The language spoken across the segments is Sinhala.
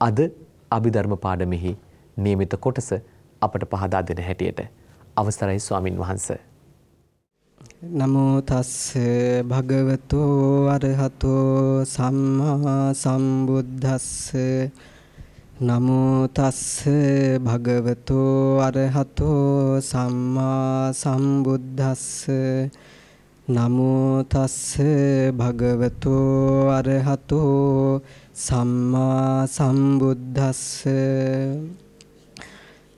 අද අභිධර්ම පාඩමෙහි නියමිත කොටස අපට පහදා දෙන හැටියට. අවසරයි ස්වාමින් වහන්ස. නමෝ තස්ස භගවතෝ අරහතෝ සම්මා සම්බුද්දස්ස. නමෝ තස්ස භගවතෝ අරහතෝ සම්මා සම්බුද්දස්ස. නමෝ තස්ස භගවතෝ අරහතෝ සම්මා සම්බුද්දස්ස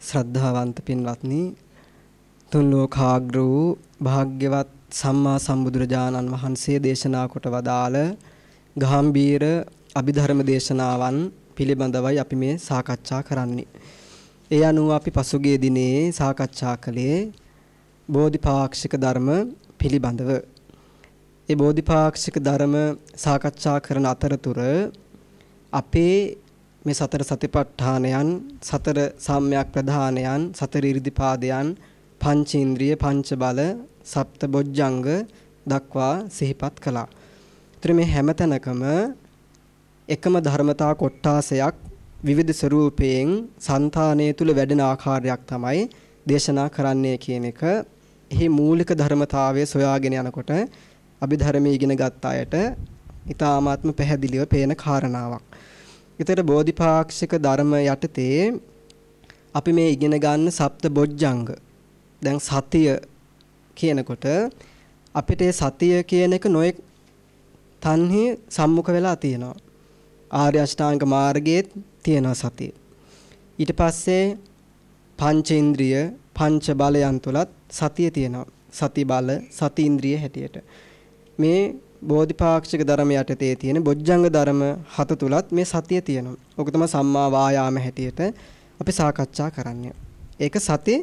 ශ්‍රද්ධාවන්ත පින්වත්නි තුන් ලෝකාග්‍ර වූ භාග්‍යවත් සම්මා සම්බුදුරජාණන් වහන්සේ දේශනා කොට වදාළ ගාම්භීර අභිධර්ම දේශනාවන් පිළිබඳවයි අපි මේ සාකච්ඡා කරන්නේ. ඒ අනුව අපි පසුගිය දිනේ සාකච්ඡා කළේ බෝධිපාක්ෂික ධර්ම පිළිබඳව ඒ බෝධිපාක්ෂික ධර්ම සාකච්ඡා කරන අතරතුර අපේ මේ සතර සතිපට්ඨානයන් සතර සම්‍යක් ප්‍රධානයන් සතර ඉරිදිපාදයන් පංචේන්ද්‍රිය පංච බල සප්ත බොජ්ජංග දක්වා සිහිපත් කළා. ඒතර මේ හැමතැනකම එකම ධර්මතා කොට්ටාසයක් විවිධ ස්වරූපයෙන් సంతානයේ තුල වැඩෙන ආකාරයක් තමයි දේශනා කරන්නේ කියන එක එහි මූලික ධර්මතාවය සොයාගෙන යනකොට අභිධර්මයේ ඉගෙන ගත් අයට ඊ타මාත්ම පැහැදිලිව පේන කාරණාවක්. ඊතර බෝධිපාක්ෂික ධර්ම යටතේ අපි මේ ඉගෙන ගන්න සප්ත බොජ්ජංග දැන් සතිය කියනකොට අපිට සතිය කියන එක නොයෙක් තන්හි සම්මුඛ වෙලා තියෙනවා. ආර්ය අෂ්ටාංග මාර්ගයේ තියෙනවා සතිය. ඊට පස්සේ පංචේන්ද්‍රිය පංච බලයන් තුලත් සතිය තියෙනවා. සති බල, සති ඉන්ද්‍රිය හැටියට. මේ බෝධිපාක්ෂික ධර්ම යටතේ තියෙන බොජ්ජංග ධර්ම හත තුලත් මේ සතිය තියෙනවා. ඔක තමයි සම්මා වායාම හැටියට අපි සාකච්ඡා කරන්නේ. ඒක සති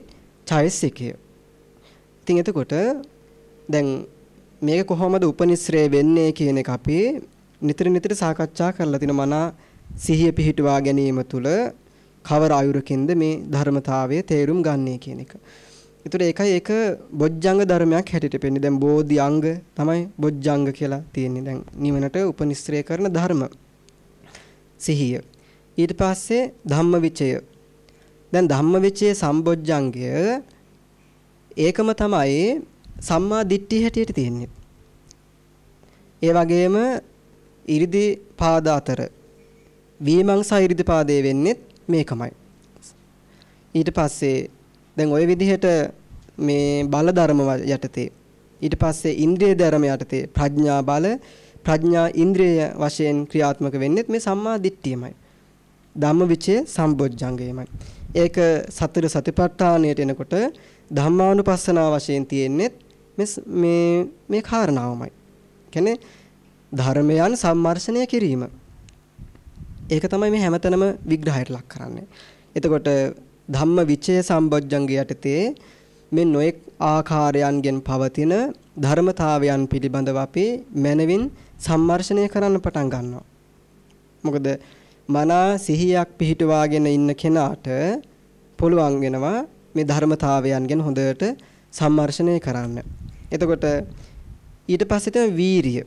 චෛසිකය. ඉතින් එතකොට දැන් මේක කොහොමද උපනිශ්‍රේ වෙන්නේ කියන එක අපි නිතර නිතර සාකච්ඡා කරලා තින මනා සිහිය පිහිටුවා ගැනීම තුළ කවර ආයුරකින්ද මේ ධර්මතාවය තේරුම් ගන්නේ කියන එක. ඒතර ඒකයි ඒක බොජ්ජංග ධර්මයක් හැටියට පෙන්නේ. දැන් බෝධි අංග තමයි බොජ්ජංග කියලා තියෙන්නේ. දැන් නිවනට උපනිශ්‍රය කරන ධර්ම. සිහිය. ඊට පස්සේ ධම්මවිචය. දැන් ධම්මවිචය සම්බොජ්ජංගය ඒකම තමයි සම්මා දිට්ඨිය හැටියට තියෙන්නේ. ඒ වගේම ඉරිදි පාද අතර වීමංසා ඉරිදි පාදේ වෙන්නේ මේකමයි. ඊට පස්සේ දැන් ওই විදිහට මේ බල ධර්ම යටතේ ඊට පස්සේ ඉන්ද්‍රිය ධර්ම යටතේ ප්‍රඥා බල ප්‍රඥා ඉන්ද්‍රිය වශයෙන් ක්‍රියාත්මක වෙන්නේ මේ සම්මා දිට්ඨියමයි. ධම්මවිචය සම්බොජ්ජංගයමයි. ඒක සතර සතිපට්ඨානයට එනකොට ධම්මානුපස්සනාව වශයෙන් තියෙන්නේ මේ මේ කාරණාවමයි. කියන්නේ ධර්මයන් සම්මර්ෂණය කිරීම. ඒක තමයි මේ හැමතැනම විග්‍රහයට ලක් කරන්නේ. එතකොට ධම්ම විචය සම්බොජ්ජංග යටතේ මේ නොඑක් ආකාරයන්ගෙන් පවතින ධර්මතාවයන් පිළිබඳව අපි මනවින් සම්මර්ෂණය කරන්න පටන් ගන්නවා. මොකද මනා සිහියක් පිහිටුවාගෙන ඉන්න කෙනාට පුළුවන් වෙනවා මේ ධර්මතාවයන්ගෙන් හොඳට සම්මර්ෂණය කරන්න. එතකොට ඊට පස්සේ තමයි වීරිය.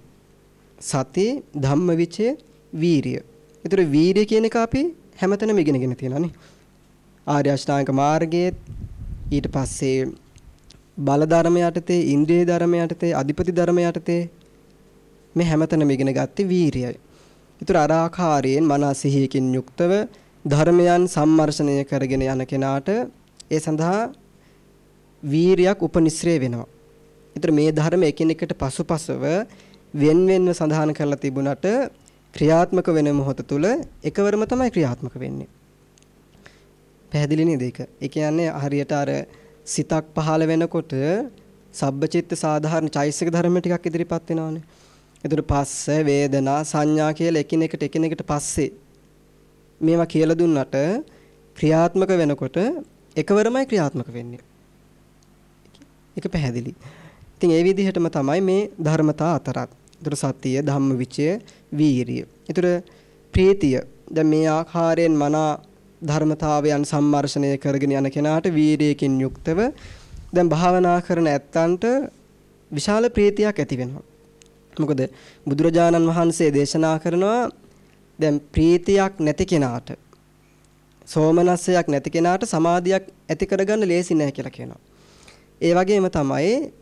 සති ධම්මවිචය වීරිය. ඒතර වීරිය කියන එක අපි හැමතැනම ඉගෙනගෙන තියෙනවානේ. ආර්ය අෂ්ටාංග මාර්ගයේ ඊට පස්සේ බල ධර්ම යටතේ ඉන්ද්‍රිය ධර්ම යටතේ අධිපති ධර්ම යටතේ මේ හැමතැනම ඉගෙන ගත්තේ වීරියයි. ඊතර අර ආකාරයෙන් මනස සිහියකින් යුක්තව ධර්මයන් සම්මර්ෂණය කරගෙන යන කෙනාට ඒ සඳහා වීරියක් උපනිශ්‍රේ වෙනවා. ඊතර මේ ධර්ම එකිනෙකට පසුපසව වෙන් වෙන්ව සඳහන් කරලා තිබුණට ක්‍රියාත්මක වෙන මොහොත තුල එකවරම තමයි ක්‍රියාත්මක වෙන්නේ. පැහැදිලි නේද ඒක? ඒ කියන්නේ හරියට අර සිතක් පහළ වෙනකොට සබ්බචිත්ත සාධාරණ චෛසික ධර්ම ටිකක් ඉදිරිපත් වෙනවානේ. එතකොට පස්ස වේදනා සංඥා කියලා එකිනෙකට එකිනෙකට පස්සේ මේවා කියලා දුන්නට ක්‍රියාත්මක වෙනකොට එකවරමයි ක්‍රියාත්මක වෙන්නේ. ඒක පැහැදිලි. ඉතින් ඒ විදිහටම තමයි මේ ධර්මතා අතරත්. ඒතර සතිය, ධම්මවිචය, වීරිය. ඒතර ප්‍රීතිය. දැන් මේ ආකාරයෙන් මනා ධර්මතාවයන් සම්මර්ෂණය කරගෙන යන කෙනාට වීරියකින් යුක්තව දැන් භාවනා කරන ඇත්තන්ට විශාල ප්‍රීතියක් ඇති වෙනවා. මොකද බුදුරජාණන් වහන්සේ දේශනා කරනවා දැන් ප්‍රීතියක් නැති කෙනාට සෝමනස්සයක් නැති කෙනාට සමාධියක් ඇති කරගන්න ලේසි නෑ කියලා කියනවා. ඒ වගේම තමයි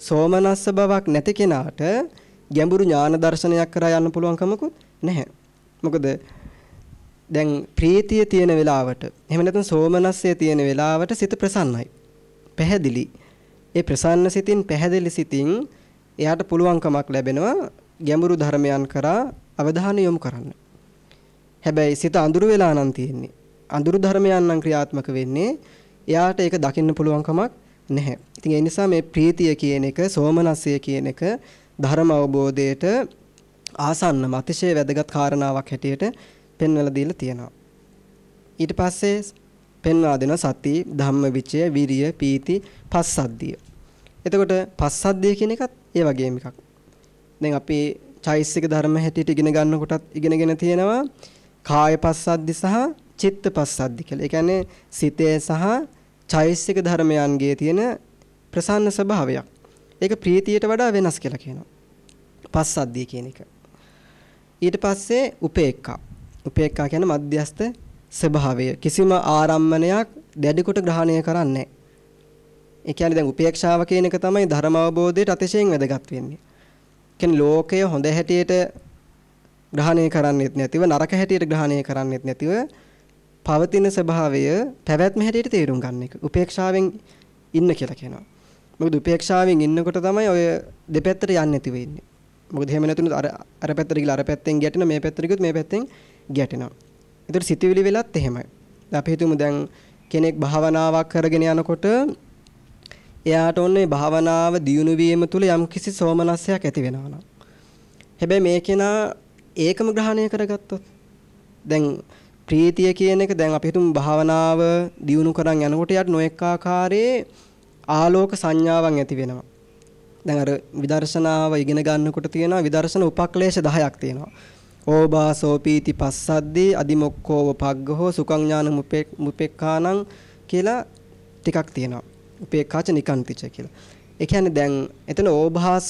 සෝමනස්ස බවක් නැති කෙනාට ගැඹුරු ඥාන දර්ශනයක් කරා යන්න පුළුවන් කමකුත් නැහැ. මොකද දැන් ප්‍රීතිය තියෙන වෙලාවට එහෙම නැත්නම් සෝමනස්සය තියෙන වෙලාවට සිත ප්‍රසන්නයි. පැහැදිලි. ඒ ප්‍රසන්න සිතින් පැහැදිලි සිතින් එයාට පුළුවන්කමක් ලැබෙනවා ගැඹුරු ධර්මයන් කරා අවධානය යොමු කරන්න. හැබැයි සිත අඳුරු වෙලා නම් තියෙන්නේ. අඳුරු ධර්මයන් නම් ක්‍රියාත්මක වෙන්නේ එයාට ඒක දකින්න පුළුවන්කමක් නැහැ. ඉතින් ඒ නිසා මේ ප්‍රීතිය කියන එක, සෝමනස්සය කියන එක ධර්ම අවබෝධයට ආසන්නම අතිශය වැදගත් කාරණාවක් හැටියට පෙන්වලා දීලා තියෙනවා. ඊට පස්සේ පෙන්වා දෙන සති, ධම්මවිචය, විරිය, පීති, පස්සද්ධිය. එතකොට පස්සද්ධිය කියන එකත් ඒ වගේම එකක්. දැන් අපි චෛසික ධර්ම හැටියට ඉගෙන ගන්නකොටත් ඉගෙනගෙන තියෙනවා කාය පස්සද්ධි සහ චිත්ත පස්සද්ධි කියලා. ඒ කියන්නේ සිතේ සහ චෛසික ධර්මයන්ගේ තියෙන ප්‍රසන්න ස්වභාවයක්. ඒක ප්‍රීතියට වඩා වෙනස් කියලා කියනවා. පස්සද්ධිය කියන එක. ඊට පස්සේ උපේක්ඛා. උපේක්ඛා කියන්නේ මධ්‍යස්ත ස්වභාවය. කිසිම ආරම්මණයක් දැඩි කොට ග්‍රහණය කරන්නේ නැහැ. ඒ කියන්නේ දැන් උපේක්ෂාව කියන එක තමයි ධර්ම අවබෝධයට අතිශයින් වැදගත් වෙන්නේ. කියන්නේ ලෝකය හොඳ හැටියට ග්‍රහණය කරන්නේත් නැතිව නරක හැටියට ග්‍රහණය කරන්නේත් නැතිව පවතින ස්වභාවය පැවැත්ම හැටියට තේරුම් ගන්න එක. උපේක්ෂාවෙන් ඉන්න කියලා කියනවා. මොකද උපේක්ෂාවෙන් ඉන්නකොට තමයි ඔය දෙපැත්තට යන්නේ නැතිව ඉන්නේ. මොකද එහෙම නැතුනොත් අර අර පැත්තට ගිහලා අර පැත්තෙන් ගැටෙන මේ පැත්තට ගියොත් මේ පැත්තෙන් ගැටෙනවා. ඒතර සිතවිලි වෙලත් එහෙමයි. අපි හිතමු දැන් කෙනෙක් භාවනාවක් කරගෙන යනකොට එයාට ඕනේ භාවනාව දියුණු වීම තුළ යම්කිසි සෝමනස්සයක් ඇති වෙනවා හැබැයි මේ කෙනා ඒකම ග්‍රහණය කරගත්තොත් දැන් ප්‍රීතිය කියන එක දැන් අපි හිතමු භාවනාව දියුණු කරන් යනකොට යට නොඑක ආකාරයේ ආලෝක සංඥාවන් ඇති වෙනවා. දැන් අර විදර්ශනාව ඉගෙන ගන්නකොට තියෙනවා විදර්ශන උපක්ලේශ 10ක් තියෙනවා. ඕබාසෝ පීති පස්සද්දී අදිමොක්කෝව පග්ගහෝ සුඛං ඥාන මුපෙක්ඛානං කියලා ටිකක් තියෙනවා. උපේක්ඛාච නිකන්තිච කියලා. ඒ කියන්නේ දැන් එතන ඕභාස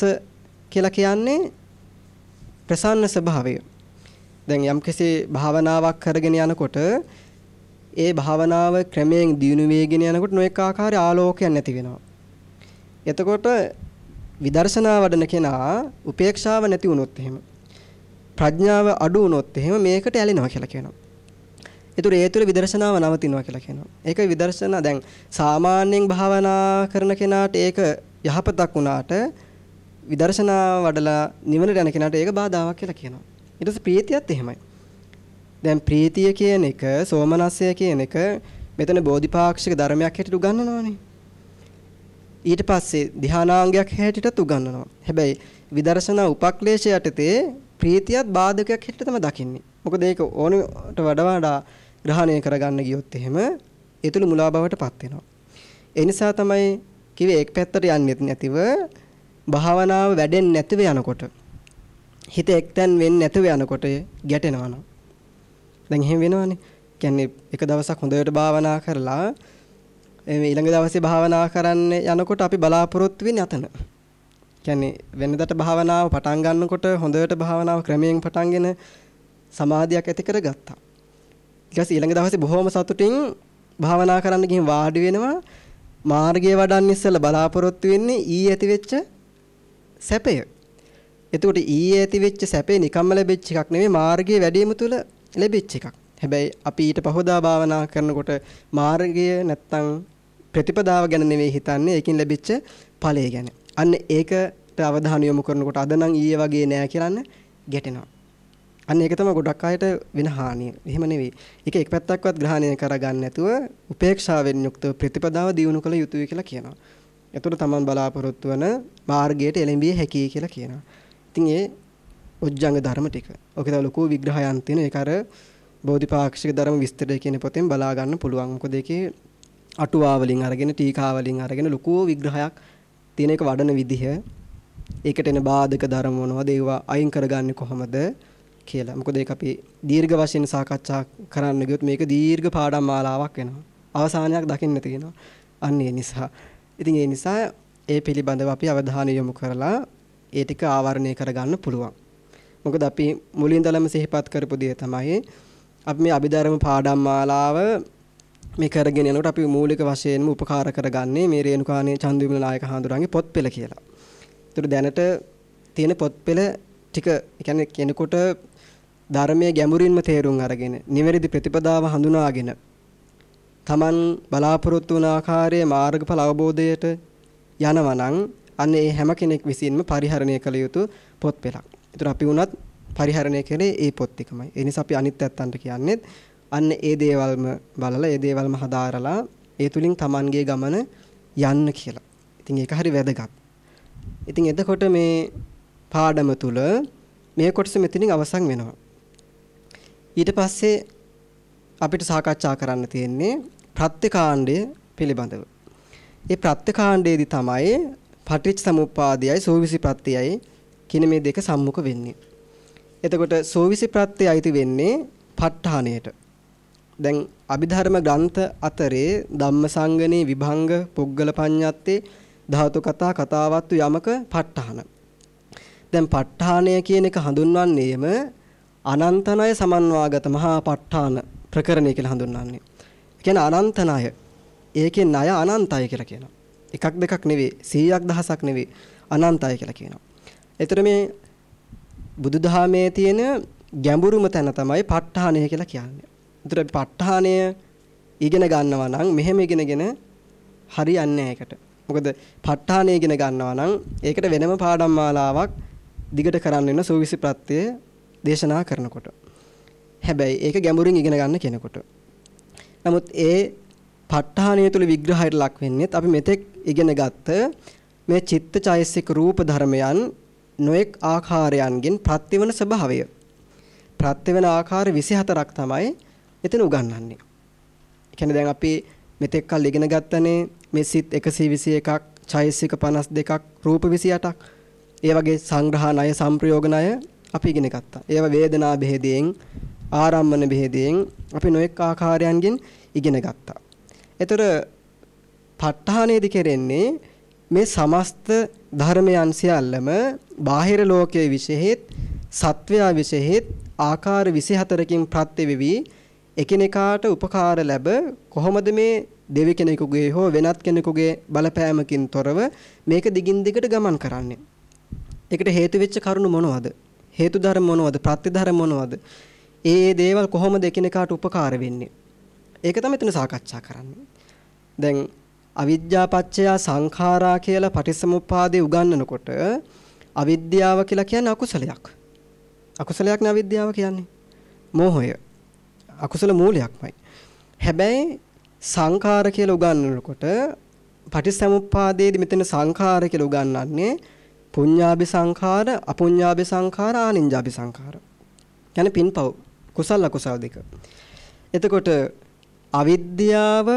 කියලා කියන්නේ ප්‍රසන්න ස්වභාවය. දැන් යම්කිසි භාවනාවක් කරගෙන යනකොට ඒ භාවනාව ක්‍රමයෙන් දියුණු වෙගෙන යනකොට නොඑක ආකාරය ආලෝකයක් නැති වෙනවා. එතකොට විදර්ශනා වඩන කෙනා උපේක්ෂාව නැති වුණොත් එහෙම ප්‍රඥාව අඩු වුණොත් එහෙම මේකට ඇලෙනවා කියලා කියනවා. ඒතර ඒ තුළ විදර්ශනාව නවතිනවා කියලා කියනවා. ඒක විදර්ශනා දැන් සාමාන්‍යයෙන් භාවනා කරන කෙනාට ඒක යහපතක් වුණාට විදර්ශනා වඩලා නිවනට යන කෙනාට ඒක බාධාවක් කියලා කියනවා. ඊට පස්සේ ප්‍රීතියත් එහෙමයි. දැන් ප්‍රීතිය කියන එක, සෝමනස්සය කියන එක මෙතන බෝධිපාක්ෂික ධර්මයක් හැටියට උගන්වනවානේ. ඊට පස්සේ ධානාංගයක් හැටියටත් උගන්වනවා. හැබැයි විදර්ශනා උපක්ලේශ යටතේ ප්‍රීතියත් බාධකයක් හැටියට තමයි දකින්නේ. මොකද ඒක ඕනට වඩා වඩා ග්‍රහණය කරගන්න ගියොත් එහෙම ඒ තුල මුලා බවටපත් වෙනවා. ඒ නිසා තමයි කිව්වේ එක් පැත්තට යන්නේ නැතිව භාවනාව වැඩෙන්නේ නැතිව යනකොට හිත එක්තැන් වෙන්නේ නැතිව යනකොට ගැටෙනවා නම් දැන් එහෙම වෙනවනේ. කියන්නේ එක දවසක් හොඳට භාවනා කරලා ඊළඟ දවසේ භාවනා කරන්න යනකොට අපි බලාපොරොත්තු වෙන්නේ අතන. කියන්නේ වෙනදට භාවනාව පටන් ගන්නකොට හොඳට භාවනාව ක්‍රමයෙන් පටන්ගෙන සමාධියක් ඇති කරගත්තා. ඊට පස්සේ ඊළඟ දවසේ බොහොම සතුටින් භාවනා කරන්න ගිහින් වාඩි වෙනවා. මාර්ගය වඩන්න ඉස්සෙල්ලා බලාපොරොත්තු වෙන්නේ ඊ ඇති වෙච්ච සැපය. එතකොට ඊයේ ඇති වෙච්ච සැපේ නිකම්ම ලැබෙච්ච එකක් නෙමෙයි මාර්ගයේ වැඩිම තුල ලැබෙච්ච එකක්. හැබැයි අපි ඊට පහදා භාවනා කරනකොට මාර්ගය නැත්තම් ප්‍රතිපදාව ගැන නෙවෙයි හිතන්නේ ඒකින් ලැබිච්ච ඵලය ගැන. අන්න ඒකට අවධානය යොමු කරනකොට අද නම් ඊයේ වගේ නෑ කියලාන්න ගැටෙනවා. අන්න ඒක තමයි ගොඩක් අයට වෙන හානිය. එහෙම නෙවෙයි. ඒක එක් පැත්තක්වත් ග්‍රහණය කරගන්න නැතුව උපේක්ෂාවෙන් යුක්තව ප්‍රතිපදාව දියුණු කළ යුතුයි කියලා කියනවා. එතකොට Taman බලාපොරොත්තු වන මාර්ගයට එළඹිය හැකියි කියලා කියනවා. ඉතින් ඒ ඔජ්ජංග ධර්ම ටික. ඔක තව ලොකු විග්‍රහයන් තියෙන. ඒක අර බෝධිපාක්ෂික ධර්ම විස්තරය කියන පොතෙන් බලා ගන්න පුළුවන්. මොකද ඒකේ අටුවා වලින් අරගෙන ටීකා වලින් අරගෙන ලොකු විග්‍රහයක් තියෙන එක වඩන විදිහ. ඒකට එන බාධක ධර්ම මොනවද? ඒවා අයින් කරගන්නේ කොහොමද? කියලා. මොකද ඒක අපි දීර්ඝ වශයෙන් සාකච්ඡා කරන්න ගියොත් මේක දීර්ඝ පාඩම් මාලාවක් වෙනවා. අවසානයක් දකින්න තියෙනවා. අන්න ඒ නිසා. ඉතින් ඒ නිසා ඒ පිළිබඳව අපි අවධානය යොමු කරලා ඒ ටික ආවරණය කරගන්න පුළුවන්. මොකද අපි මුලින්දලම සිහිපත් කරපු දේ තමයි අපි මේ අභිධර්ම පාඩම් මාලාව මේ කරගෙන යනකොට අපි මූලික වශයෙන්ම උපකාර කරගන්නේ මේ රේණුකාණේ චන්දවිමල නායක හඳුරන්ගේ පොත්පෙළ කියලා. ඒතර දැනට තියෙන පොත්පෙළ ටික කියන්නේ කෙනෙකුට ධර්මයේ ගැඹුරින්ම තේරුම් අරගෙන නිවැරදි ප්‍රතිපදාව හඳුනාගෙන Taman බලාපොරොත්තු වන ආකාරයේ මාර්ගඵල අවබෝධයට යනවා නම් අන්න ඒ හැම කෙනෙක් විසින්ම පරිහරණය කළ යුතු පොත් පෙළක්. ඒතර අපි වුණත් පරිහරණය කරේ ඒ පොත් ටිකමයි. ඒ නිසා අපි අනිත් ඇත්තන්ට කියන්නේ අන්න ඒ දේවල්ම බලලා ඒ දේවල්ම හදාරලා ඒ තුලින් Tamanගේ ගමන යන්න කියලා. ඉතින් ඒක හරි වැදගත්. ඉතින් එතකොට මේ පාඩම තුල මේ කොටස මෙතනින් අවසන් වෙනවා. ඊට පස්සේ අපිට සාකච්ඡා කරන්න තියෙන්නේ ප්‍රත්‍යකාණ්ඩය පිළිබඳව. ඒ ප්‍රත්‍යකාණ්ඩයේදී තමයි පටිච්ච සමුප්පාදයයි සෝවිසි ප්‍රත්‍යයයි කියන මේ දෙක සම්මුඛ වෙන්නේ. එතකොට සෝවිසි ප්‍රත්‍යය අයිති වෙන්නේ ප ဋ ාණයට. දැන් අභිධර්ම ග්‍රන්ථ අතරේ ධම්මසංගනේ විභංග පුග්ගල පඤ්ඤත්තේ ධාතු කතා කතාවත්තු යමක ප ဋ ාණ. දැන් ප ဋ ාණය කියන එක හඳුන්වන්නේම අනන්තනය සමන්වාගත මහා ප ဋ ාණ ප්‍රකරණය කියලා හඳුන්වන්නේ. ඒ කියන්නේ අනන්ත ණය. ඒකේ ණය අනන්තයි කියලා කියනවා. එකක් දෙකක් නෙවෙයි 100ක් දහසක් නෙවෙයි අනන්තයි කියලා කියනවා. ඒතර මේ බුදුදහමේ තියෙන ගැඹුරුම තැන තමයි ප ဋ ාණය කියලා කියන්නේ. ඒතර ප ဋ ාණය ඉගෙන ගන්නවා නම් මෙහෙම ඉගෙනගෙන හරියන්නේ නැහැ ඒකට. මොකද ප ဋ ාණය ඉගෙන ගන්නවා නම් ඒකට වෙනම පාඩම් මාලාවක් දිගට කරන්න වෙන සූවිසි ප්‍රත්‍යය දේශනා කරනකොට. හැබැයි ඒක ගැඹුරින් ඉගෙන ගන්න කෙනෙකුට. නමුත් ඒ ප ဋ ාණය තුල විග්‍රහයට ලක් වෙන්නේ අපි මෙතෙක් ඉගෙන ගත්ත මේ චිත්තචෛසික රූප ධර්මයන් නොඑක් ආකාරයන්ගෙන් ප්‍රත්‍යවන ස්වභාවය. ප්‍රත්‍යවන ආකාර 24ක් තමයි එතන උගන්වන්නේ. ඒ කියන්නේ දැන් අපි මෙතෙක් කල් ඉගෙන ගත්තනේ මේ සිත් 121ක්, චෛසික 52ක්, රූප 28ක්. ඒ වගේ සංග්‍රහ ණය, සංප්‍රයෝග ණය අපි ඉගෙන ගත්තා. ඒවා වේදනා බෙහෙදයෙන්, ආරම්මන බෙහෙදයෙන් අපි නොඑක් ආකාරයන්ගෙන් ඉගෙන ගත්තා. ඒතර ප ဋ ාණේදි කෙරෙන්නේ මේ සමස්ත ධර්මයන් සියල්ලම බාහිර ලෝකයේ විශේෂෙත් සත්වයා විශේෂෙත් ආකාර 24කින් ප්‍රත්‍ය වෙවි එකිනෙකාට උපකාර ලැබ කොහොමද මේ දෙවි කෙනෙකුගේ හෝ වෙනත් කෙනෙකුගේ බලපෑමකින් තොරව මේක දිගින් දිගට ගමන් කරන්නේ. ඒකට හේතු වෙච්ච කරුණු මොනවද? හේතු ධර්ම මොනවද? ප්‍රත්‍ය ධර්ම මොනවද? ඒ ඒ දේවල් කොහොමද එකිනෙකාට උපකාර වෙන්නේ? ඒක තමයි එතන සාකච්ඡා කරන්නේ. දැන් අවිද්‍යා පත්‍ය සංඛාරා කියලා පටිසමුප්පාදේ උගන්වනකොට අවිද්‍යාව කියලා කියන්නේ අකුසලයක්. අකුසලයක් නේ අවිද්‍යාව කියන්නේ. මෝහය. අකුසල මූලයක්මයි. හැබැයි සංඛාර කියලා උගන්වනකොට පටිසමුප්පාදයේදී මෙතන සංඛාර කියලා උගන්වන්නේ පුඤ්ඤාභි සංඛාර, අපුඤ්ඤාභි සංඛාර, ආනිඤ්ඤාභි සංඛාර. කියන්නේ පින්පව් කුසල අකුසල දෙක. එතකොට අවිද්‍යාව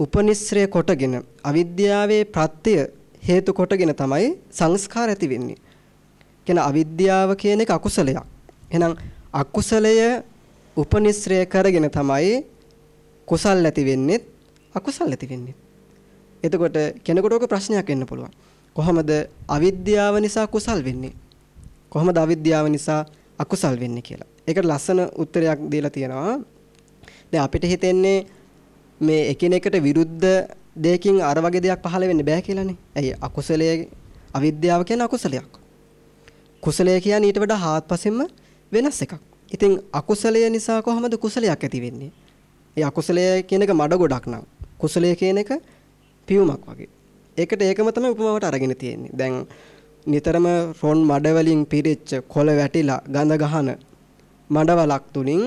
උපනිශ්‍රය කොටගෙන අවිද්‍යාවේ ප්‍රත්‍ය හේතු කොටගෙන තමයි සංස්කාර ඇති වෙන්නේ. කියන අවිද්‍යාව කියන එක අකුසලයක්. එහෙනම් අකුසලය උපනිශ්‍රය කරගෙන තමයි කුසල් ඇති වෙන්නේ අකුසල් ඇති වෙන්නේ. එතකොට කෙනෙකුට ඔක ප්‍රශ්නයක් වෙන්න පුළුවන්. කොහොමද අවිද්‍යාව නිසා කුසල් වෙන්නේ? කොහොමද අවිද්‍යාව නිසා අකුසල් වෙන්නේ කියලා. ඒකට ලස්සන උත්තරයක් දීලා තියෙනවා. දැන් අපිට හිතෙන්නේ මේ එකිනෙකට විරුද්ධ දෙයකින් අර වගේ දෙයක් පහළ වෙන්න බෑ කියලානේ. ඇයි අකුසලයේ අවිද්‍යාව කියන්නේ අකුසලයක්. කුසලය කියන්නේ ඊට වඩා හාත්පසින්ම වෙනස් එකක්. ඉතින් අකුසලය නිසා කොහොමද කුසලයක් ඇති වෙන්නේ? ඒ අකුසලය කියන එක මඩ ගොඩක් නම් කුසලය කියන එක පියුමක් වගේ. ඒකට ඒකම තමයි උපමාවට අරගෙන තියෙන්නේ. දැන් නිතරම රොන් මඩ වලින් පිරිච්ච කොළ වැටිලා ගඳ ගහන මඩවලක් තුලින්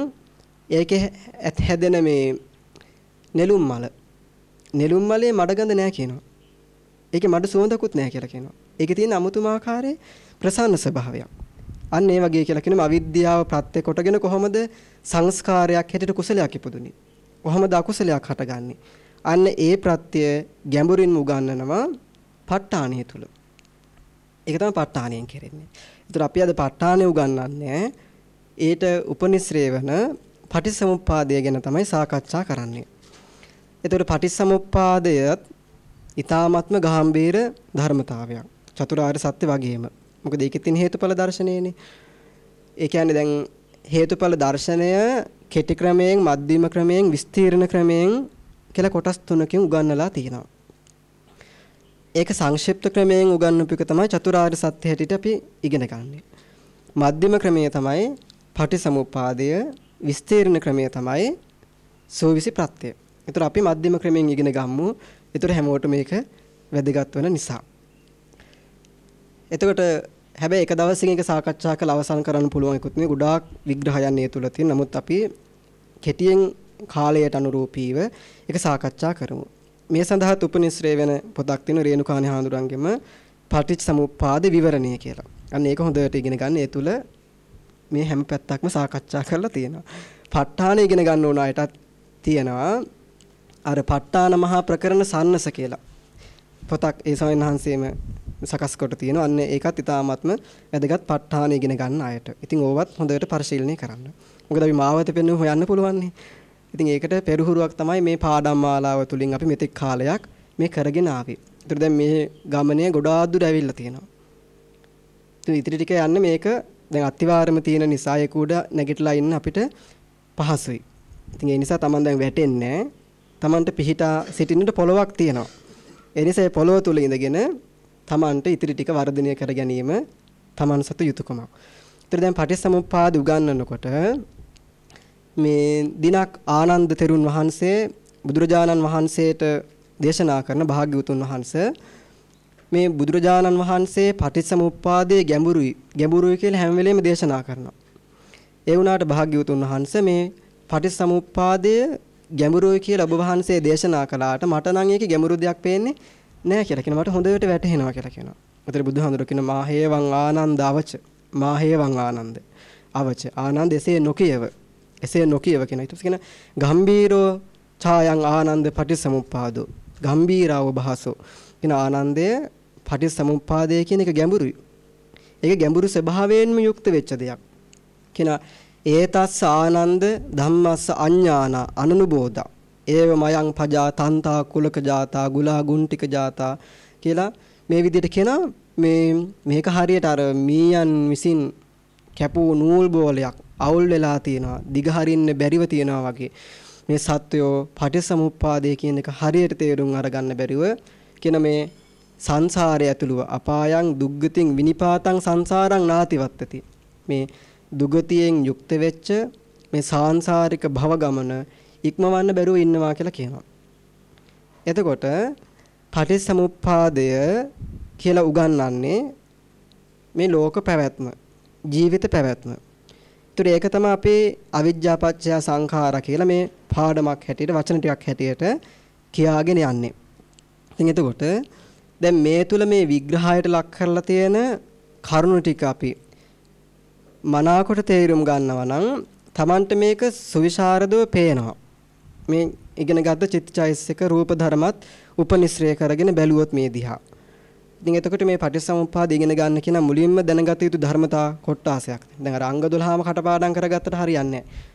ඒකේ ඇත් හැදෙන මේ නෙළුම් මල නෙළුම් මලේ මඩ ගඳ නැහැ කියනවා. ඒකේ මඩ සුවඳකුත් නැහැ කියලා කියනවා. ඒකේ තියෙන අමුතුම ආකාරයේ ප්‍රසන්න ස්වභාවයක්. අන්න ඒ වගේ කියලා කියනම අවිද්‍යාව ප්‍රත්‍ය කොටගෙන කොහොමද සංස්කාරයක් හැටියට කුසලයක් ඉපදුනේ. කොහොමද අකුසලයක් හටගන්නේ? අන්න ඒ ප්‍රත්‍ය ගැඹුරින් උගන්වනවා ප ဋ ාණිය තුල. ඒක තමයි ප ဋ ාණියෙන් කෙරෙන්නේ. ඒතර අපි අද ප ဋ ාණිය උගන්වන්නේ ඒට උපනිශ්‍රේ වන පටිසමුප්පාදය ගැන තමයි සාකච්ඡා කරන්නේ. එතකොට පටිසමුප්පාදයත් ඊ타ත්ම ගාම්භීර ධර්මතාවයක්. චතුරාර්ය සත්‍ය වගේම මොකද ඒකේ තියෙන හේතුඵල දර්ශනයනේ. ඒ කියන්නේ දැන් හේතුඵල දර්ශනය කෙටි ක්‍රමයෙන්, මධ්‍යම ක්‍රමයෙන්, විස්තීර්ණ ක්‍රමයෙන් කියලා කොටස් තුනකින් උගන්වලා තියෙනවා. ඒක සංක්ෂිප්ත ක්‍රමයෙන් උගන්වපු එක තමයි චතුරාර්ය සත්‍ය හැටියට අපි ඉගෙන ගන්නෙ. මධ්‍යම ක්‍රමය තමයි පටිසමුප්පාදය, විස්තීර්ණ ක්‍රමය තමයි සෝවිසි ප්‍රත්‍යය. ඒතර අපි මධ්‍යම ක්‍රමයෙන් ඉගෙන ගමු. ඒතර හැමෝටම මේක වැදගත් වෙන නිසා. එතකොට හැබැයි එක දවසකින් එක සාකච්ඡා කරලා අවසන් කරන්න පුළුවන් එකකුත් නෙවෙයි ගොඩාක් විග්‍රහයන් ඒ තුල තියෙන. නමුත් අපි කෙටියෙන් කාලයට අනුරූපීව ඒක සාකච්ඡා කරමු. මේ සඳහා උපනිශ්‍රේ වෙන පොතක් තියෙන රේණුකාණේ හාමුදුරන්ගෙම පටිච්ච සමුප්පාද විවරණය කියලා. අන්න ඒක හොඳට ඉගෙන ගන්න. ඒ තුල මේ හැම පැත්තක්ම සාකච්ඡා කරලා තියෙනවා. ප ဋ ාණ ඉගෙන ගන්න ඕන අයටත් තියෙනවා අර ප ဋ ාණ මහා ප්‍රකරණ සන්නස කියලා. පොතක් ඒ සමයන් වහන්සේම සකස් කොට තියෙනවා. අන්න ඒකත් ඊටාත්ම වැදගත් ප ဋ ාණ ඉගෙන ගන්න අයට. ඉතින් ඕවත් හොඳට පරිශීලනය කරන්න. මොකද අපි මාවත පෙන්නුව හොයන්න පුළුවන් ඉතින් ඒකට පෙරහුරුවක් තමයි මේ පාඩම් මාලාව තුලින් අපි මෙතෙක් කාලයක් මේ කරගෙන ආවේ. ඒතර දැන් මේ ගමනේ ගොඩාක් දුර ඇවිල්ලා තියෙනවා. ඉතින් ඉතිරි ටික යන්න මේක දැන් අත්තිවාරම තියෙන නිසා ඒක උඩ නැගිටලා ඉන්න අපිට පහසුයි. ඉතින් ඒ නිසා Taman දැන් වැටෙන්නේ Tamanට පිහිටා සිටින්නට පොලොවක් තියෙනවා. ඒ නිසා ඒ පොලොව තුල ඉඳගෙන Tamanට ඉතිරි ටික වර්ධනය කර ගැනීම Taman සතු යුතුයකමක්. ඒතර දැන් පටිච්චසමුප්පාද උගන්වනකොට මේ දිනක් ආනන්ද තෙරුන් වහන්සේ බුදුරජාණන් වහන්සේට දේශනා කරන භාග්‍යවතුන් වහන්සේ මේ බුදුරජාණන් වහන්සේ පටිච්චසමුප්පාදයේ ගැඹුරුයි ගැඹුරුයි කියලා හැම වෙලේම දේශනා කරනවා. ඒ වුණාට භාග්‍යවතුන් වහන්සේ මේ පටිච්චසමුප්පාදය ගැඹුරුයි කියලා ඔබ වහන්සේ දේශනා කළාට මට නම් ඒකේ ගැඹුරු දෙයක් පේන්නේ නැහැ කියලා කියනවා. මට හොඳට වැටහෙනවා කියලා කියනවා. උතර බුදුහාමුදුර කියන මාහේවං ආනන්ද අවච මාහේවං ආනන්ද අවච ආනන්ද එසේ නොකියව එසේ නොකියව කියන ඊට පස්සේ කියන ගම්බීරෝ ඡායං ආනන්ද පටිසමුප්පාදෝ ගම්බීරාව භාසෝ කියන ආනන්දය පටිසමුප්පාදය කියන එක ගැඹුරුයි. ඒක ගැඹුරු ස්වභාවයෙන්ම යුක්ත වෙච්ච දෙයක්. කියන ඒතස්ස ආනන්ද ධම්මස්ස අඤ්ඤාන අනනුබෝධා ඒව මයං පජා තන්තා කුලක ජාතා ගුලා ගුන්ටික ජාතා කියලා මේ විදිහට කියන මේ මේක හරියට අර මීයන් විසින් කැපූ නූල් බෝලයක් අවුල් වෙලා තියෙනවා දිග හරින්න බැරිව තියෙනවා වගේ. මේ සත්වයෝ පටිසමුප්පාදය කියන එක හරියට තේරුම් අරගන්න බැරිව කියන මේ සංසාරය ඇතුළුව අපායන් දුග්ගතින් විනිපාතං සංසාරං නාතිවත්තති. මේ දුගතියෙන් යුක්ත වෙච්ච මේ සාංශාරික භව ගමන ඉක්මවන්න බැරුව ඉන්නවා කියලා කියනවා. එතකොට පටිච්චසමුප්පාදය කියලා උගන්වන්නේ මේ ලෝක පැවැත්ම, ජීවිත පැවැත්ම. ඒතර ඒක තමයි අපේ අවිජ්ජාපච්චය සංඛාර කියලා මේ පාඩමක් හැටියට වචන ටිකක් හැටියට කියාගෙන යන්නේ. ඉතින් එතකොට දැන් මේ තුල මේ විග්‍රහයට ලක් කරලා තියෙන කරුණු ටික අපි මනාකොට තේරුම් ගන්නවා නම් Tamanට මේක සුවිශාරදව පේනවා. මේ ඉගෙනගත්ත චිත්තචෛසික රූප ධර්මත් උපනිශ්‍රය කරගෙන බැලුවොත් මේ දිහා. ඉතින් එතකොට මේ පටිච්චසමුප්පාද ඉගෙන ගන්න කියන මුලින්ම දැනගත යුතු ධර්මතා කොටාසයක්. දැන් අර අංග 12ම කටපාඩම් කරගත්තට හරියන්නේ නැහැ.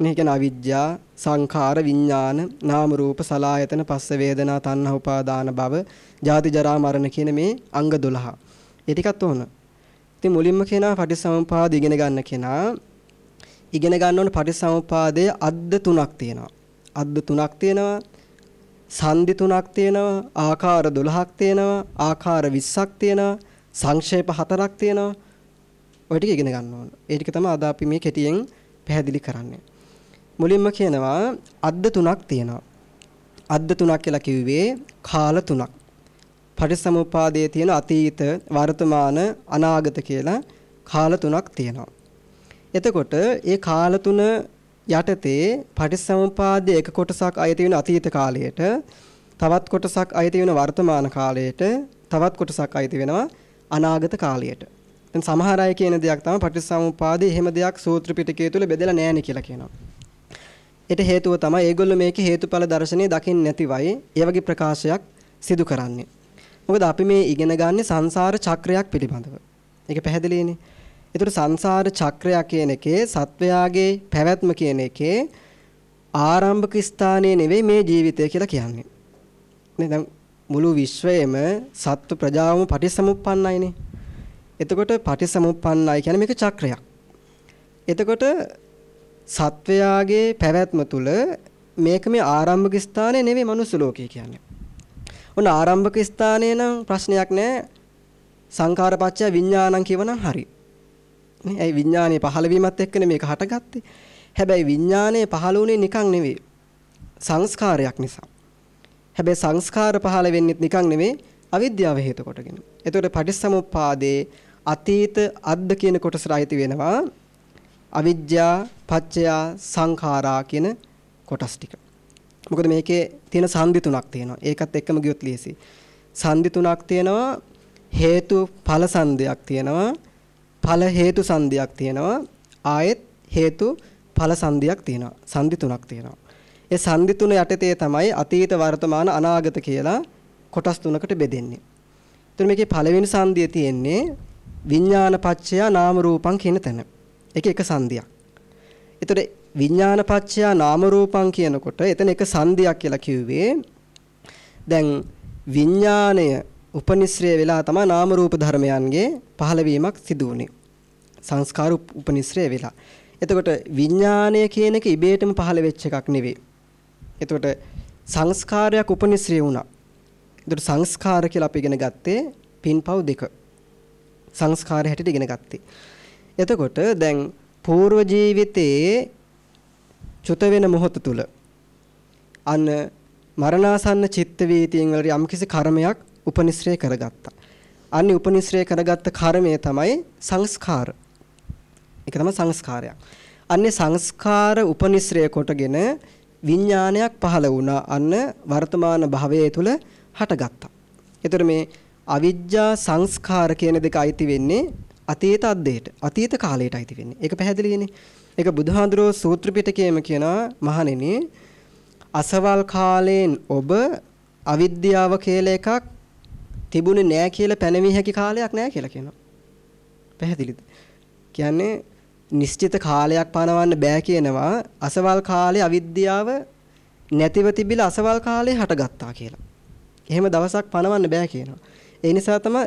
මේ කියන අවිජ්ජා, සංඛාර, විඥාන, නාම රූප, සලායතන, පස්ස වේදනා, තණ්හා, උපාදාන භව, ජාති ජරා මරණ කියන මේ අංග 12. ඒ ටිකත් ඕන. ඉතින් මුලින්ම කියනවා පටිච්චසමුප්පාද ඉගෙන ගන්න කෙනා ඉගෙන ගන්න ඕන පටිච්චසමුප්පාදයේ අද්ද තුනක් තියෙනවා. අද්ද තුනක් තියෙනවා. සංදි තුනක් තියෙනවා. ආකාර 12ක් තියෙනවා. ආකාර 20ක් තියෙනවා. සංක්ෂේප හතරක් තියෙනවා. ඔය ටික ඉගෙන ගන්න ඕන. ඒ ටික තමයි අද අපි මේ කෙටියෙන් පැහැදිලි කරන්නේ. මුලින්ම කියනවා අද්ද තුනක් තියෙනවා. අද්ද තුනක් කියලා කිව්වේ කාල තුනක්. පටිසමුපාදයේ තියෙන අතීත, වර්තමාන, අනාගත කියලා කාල තුනක් තියෙනවා. එතකොට ඒ කාල තුන යටතේ පටිසමුපාදයේ එක කොටසක් අයිති වෙන අතීත කාලයට, තවත් කොටසක් අයිති වෙන වර්තමාන කාලයට, තවත් කොටසක් අයිති වෙනවා අනාගත කාලයට. දැන් සමහර අය කියන දෙයක් තමයි පටිච්චසමුපාදේ එහෙම දෙයක් සූත්‍ර පිටකයේ තුල බෙදලා නැහැනේ කියලා කියනවා. ඒට හේතුව තමයි ඒගොල්ලෝ මේකේ හේතුඵල දර්ශනය දකින්නේ නැතිවයි ඒ වගේ ප්‍රකාශයක් සිදු කරන්නේ. මොකද අපි මේ ඉගෙන ගන්නේ සංසාර චක්‍රයක් පිළිබඳව. ඒක පැහැදිලිනේ. ඒතර සංසාර චක්‍රය කියන එකේ සත්වයාගේ පැවැත්ම කියන එකේ ආරම්භක ස්ථානයේ නෙවෙයි මේ ජීවිතය කියලා කියන්නේ. නේ දැන් මුළු විශ්වයේම සත්ව ප්‍රජාවම පටිසමුප්පන්නයිනේ. එතකොට පටිසමුප්පන්නයි කියන්නේ මේක චක්‍රයක්. එතකොට සත්වයාගේ පැවැත්ම තුළ මේක මේ ආරම්භක ස්ථානය නෙවෙයි මනුස්ස ලෝකය කියන්නේ. ඔන්න ආරම්භක ස්ථානය නම් ප්‍රශ්නයක් නෑ. සංඛාරපච්චය විඥානං කියවනම් හරි. නේ? ඒ විඥානයේ පහළ වීමත් එක්කනේ මේක හටගත්තේ. හැබැයි විඥානයේ පහළ වුණේ නිකන් නෙවෙයි. සංස්කාරයක් නිසා. හැබැයි සංස්කාර පහළ වෙන්නේ නිකන් නෙවෙයි අවිද්‍යාව හේතු කොටගෙන. එතකොට පටිච්චසමුප්පාදේ අතීත අද්ද කියන කොටසට අයිති වෙනවා අවිද්‍යා පච්චයා සංඛාරා කියන කොටස් ටික. මොකද මේකේ තියෙන සංදි තුනක් තියෙනවා. ඒකත් එක්කම ගියොත් ලියසි. සංදි තුනක් තියෙනවා හේතු ඵල සංදයක් තියෙනවා. ඵල හේතු සංදයක් තියෙනවා. ආයෙත් හේතු ඵල සංදයක් තියෙනවා. සංදි තුනක් තියෙනවා. ඒ සංදි තුන යටතේ තමයි අතීත වර්තමාන අනාගත කියලා කොටස් තුනකට බෙදෙන්නේ. එතන මේකේ පළවෙනි සංදිය තියෙන්නේ විඥාන පච්චයා නාම රූපං කියන තැන. ඒක එක සංදියක්. ඒතර විඥාන පච්චයා නාම රූපං කියනකොට එතන එක සංදියක් කියලා කිව්වේ දැන් විඥාණය උපනිශ්‍රය වෙලා තමයි නාම රූප ධර්මයන්ගේ පහළවීමක් සිදු වුනේ. සංස්කාර උපනිශ්‍රය වෙලා. එතකොට විඥාණය කියන එක ඉබේටම පහළ වෙච්ච එකක් නෙවෙයි. එතකොට සංස්කාරයක් උපනිශ්‍රය වුණා. එතකොට සංස්කාර කියලා අපි ඉගෙන ගත්තේ පින්පව් දෙක. සංස්කාර හැටියට ඉගෙන ගත්තේ. එතකොට දැන් పూర్ව ජීවිතයේ චුත වෙන මොහොත තුල අන්න මරණාසන්න චිත්ත වීතියෙන් වල යම්කිසි කර්මයක් උපනිශ්‍රේ කරගත්තා. අන්නේ උපනිශ්‍රේ කරගත්ත කර්මය තමයි සංස්කාර. ඒක තමයි සංස්කාරයක්. අන්නේ සංස්කාර උපනිශ්‍රය කොටගෙන විඥානයක් පහළ වුණා අන්න වර්තමාන භවයේ තුල හටගත්තා. ඒතර මේ අවිජ්ජා සංස්කාර කියන දෙක අයිති වෙන්නේ අතීත අද්දේට අතීත කාලයට අයිති වෙන්නේ. ඒක පැහැදිලිනේ. ඒක බුදුහාඳුරෝ සූත්‍ර පිටකයේම කියනවා මහණෙනි අසවල් කාලයෙන් ඔබ අවිද්‍යාව කියලා එකක් තිබුණේ නෑ කියලා පැනවිය හැකි කාලයක් නෑ කියලා කියනවා. පැහැදිලිද? කියන්නේ නිශ්චිත කාලයක් පනවන්න බෑ කියනවා අසවල් කාලේ අවිද්‍යාව නැතිව තිබිලා අසවල් කාලේ හටගත්තා කියලා. එහෙම දවසක් පනවන්න බෑ කියනවා. ඒ නිසා තමයි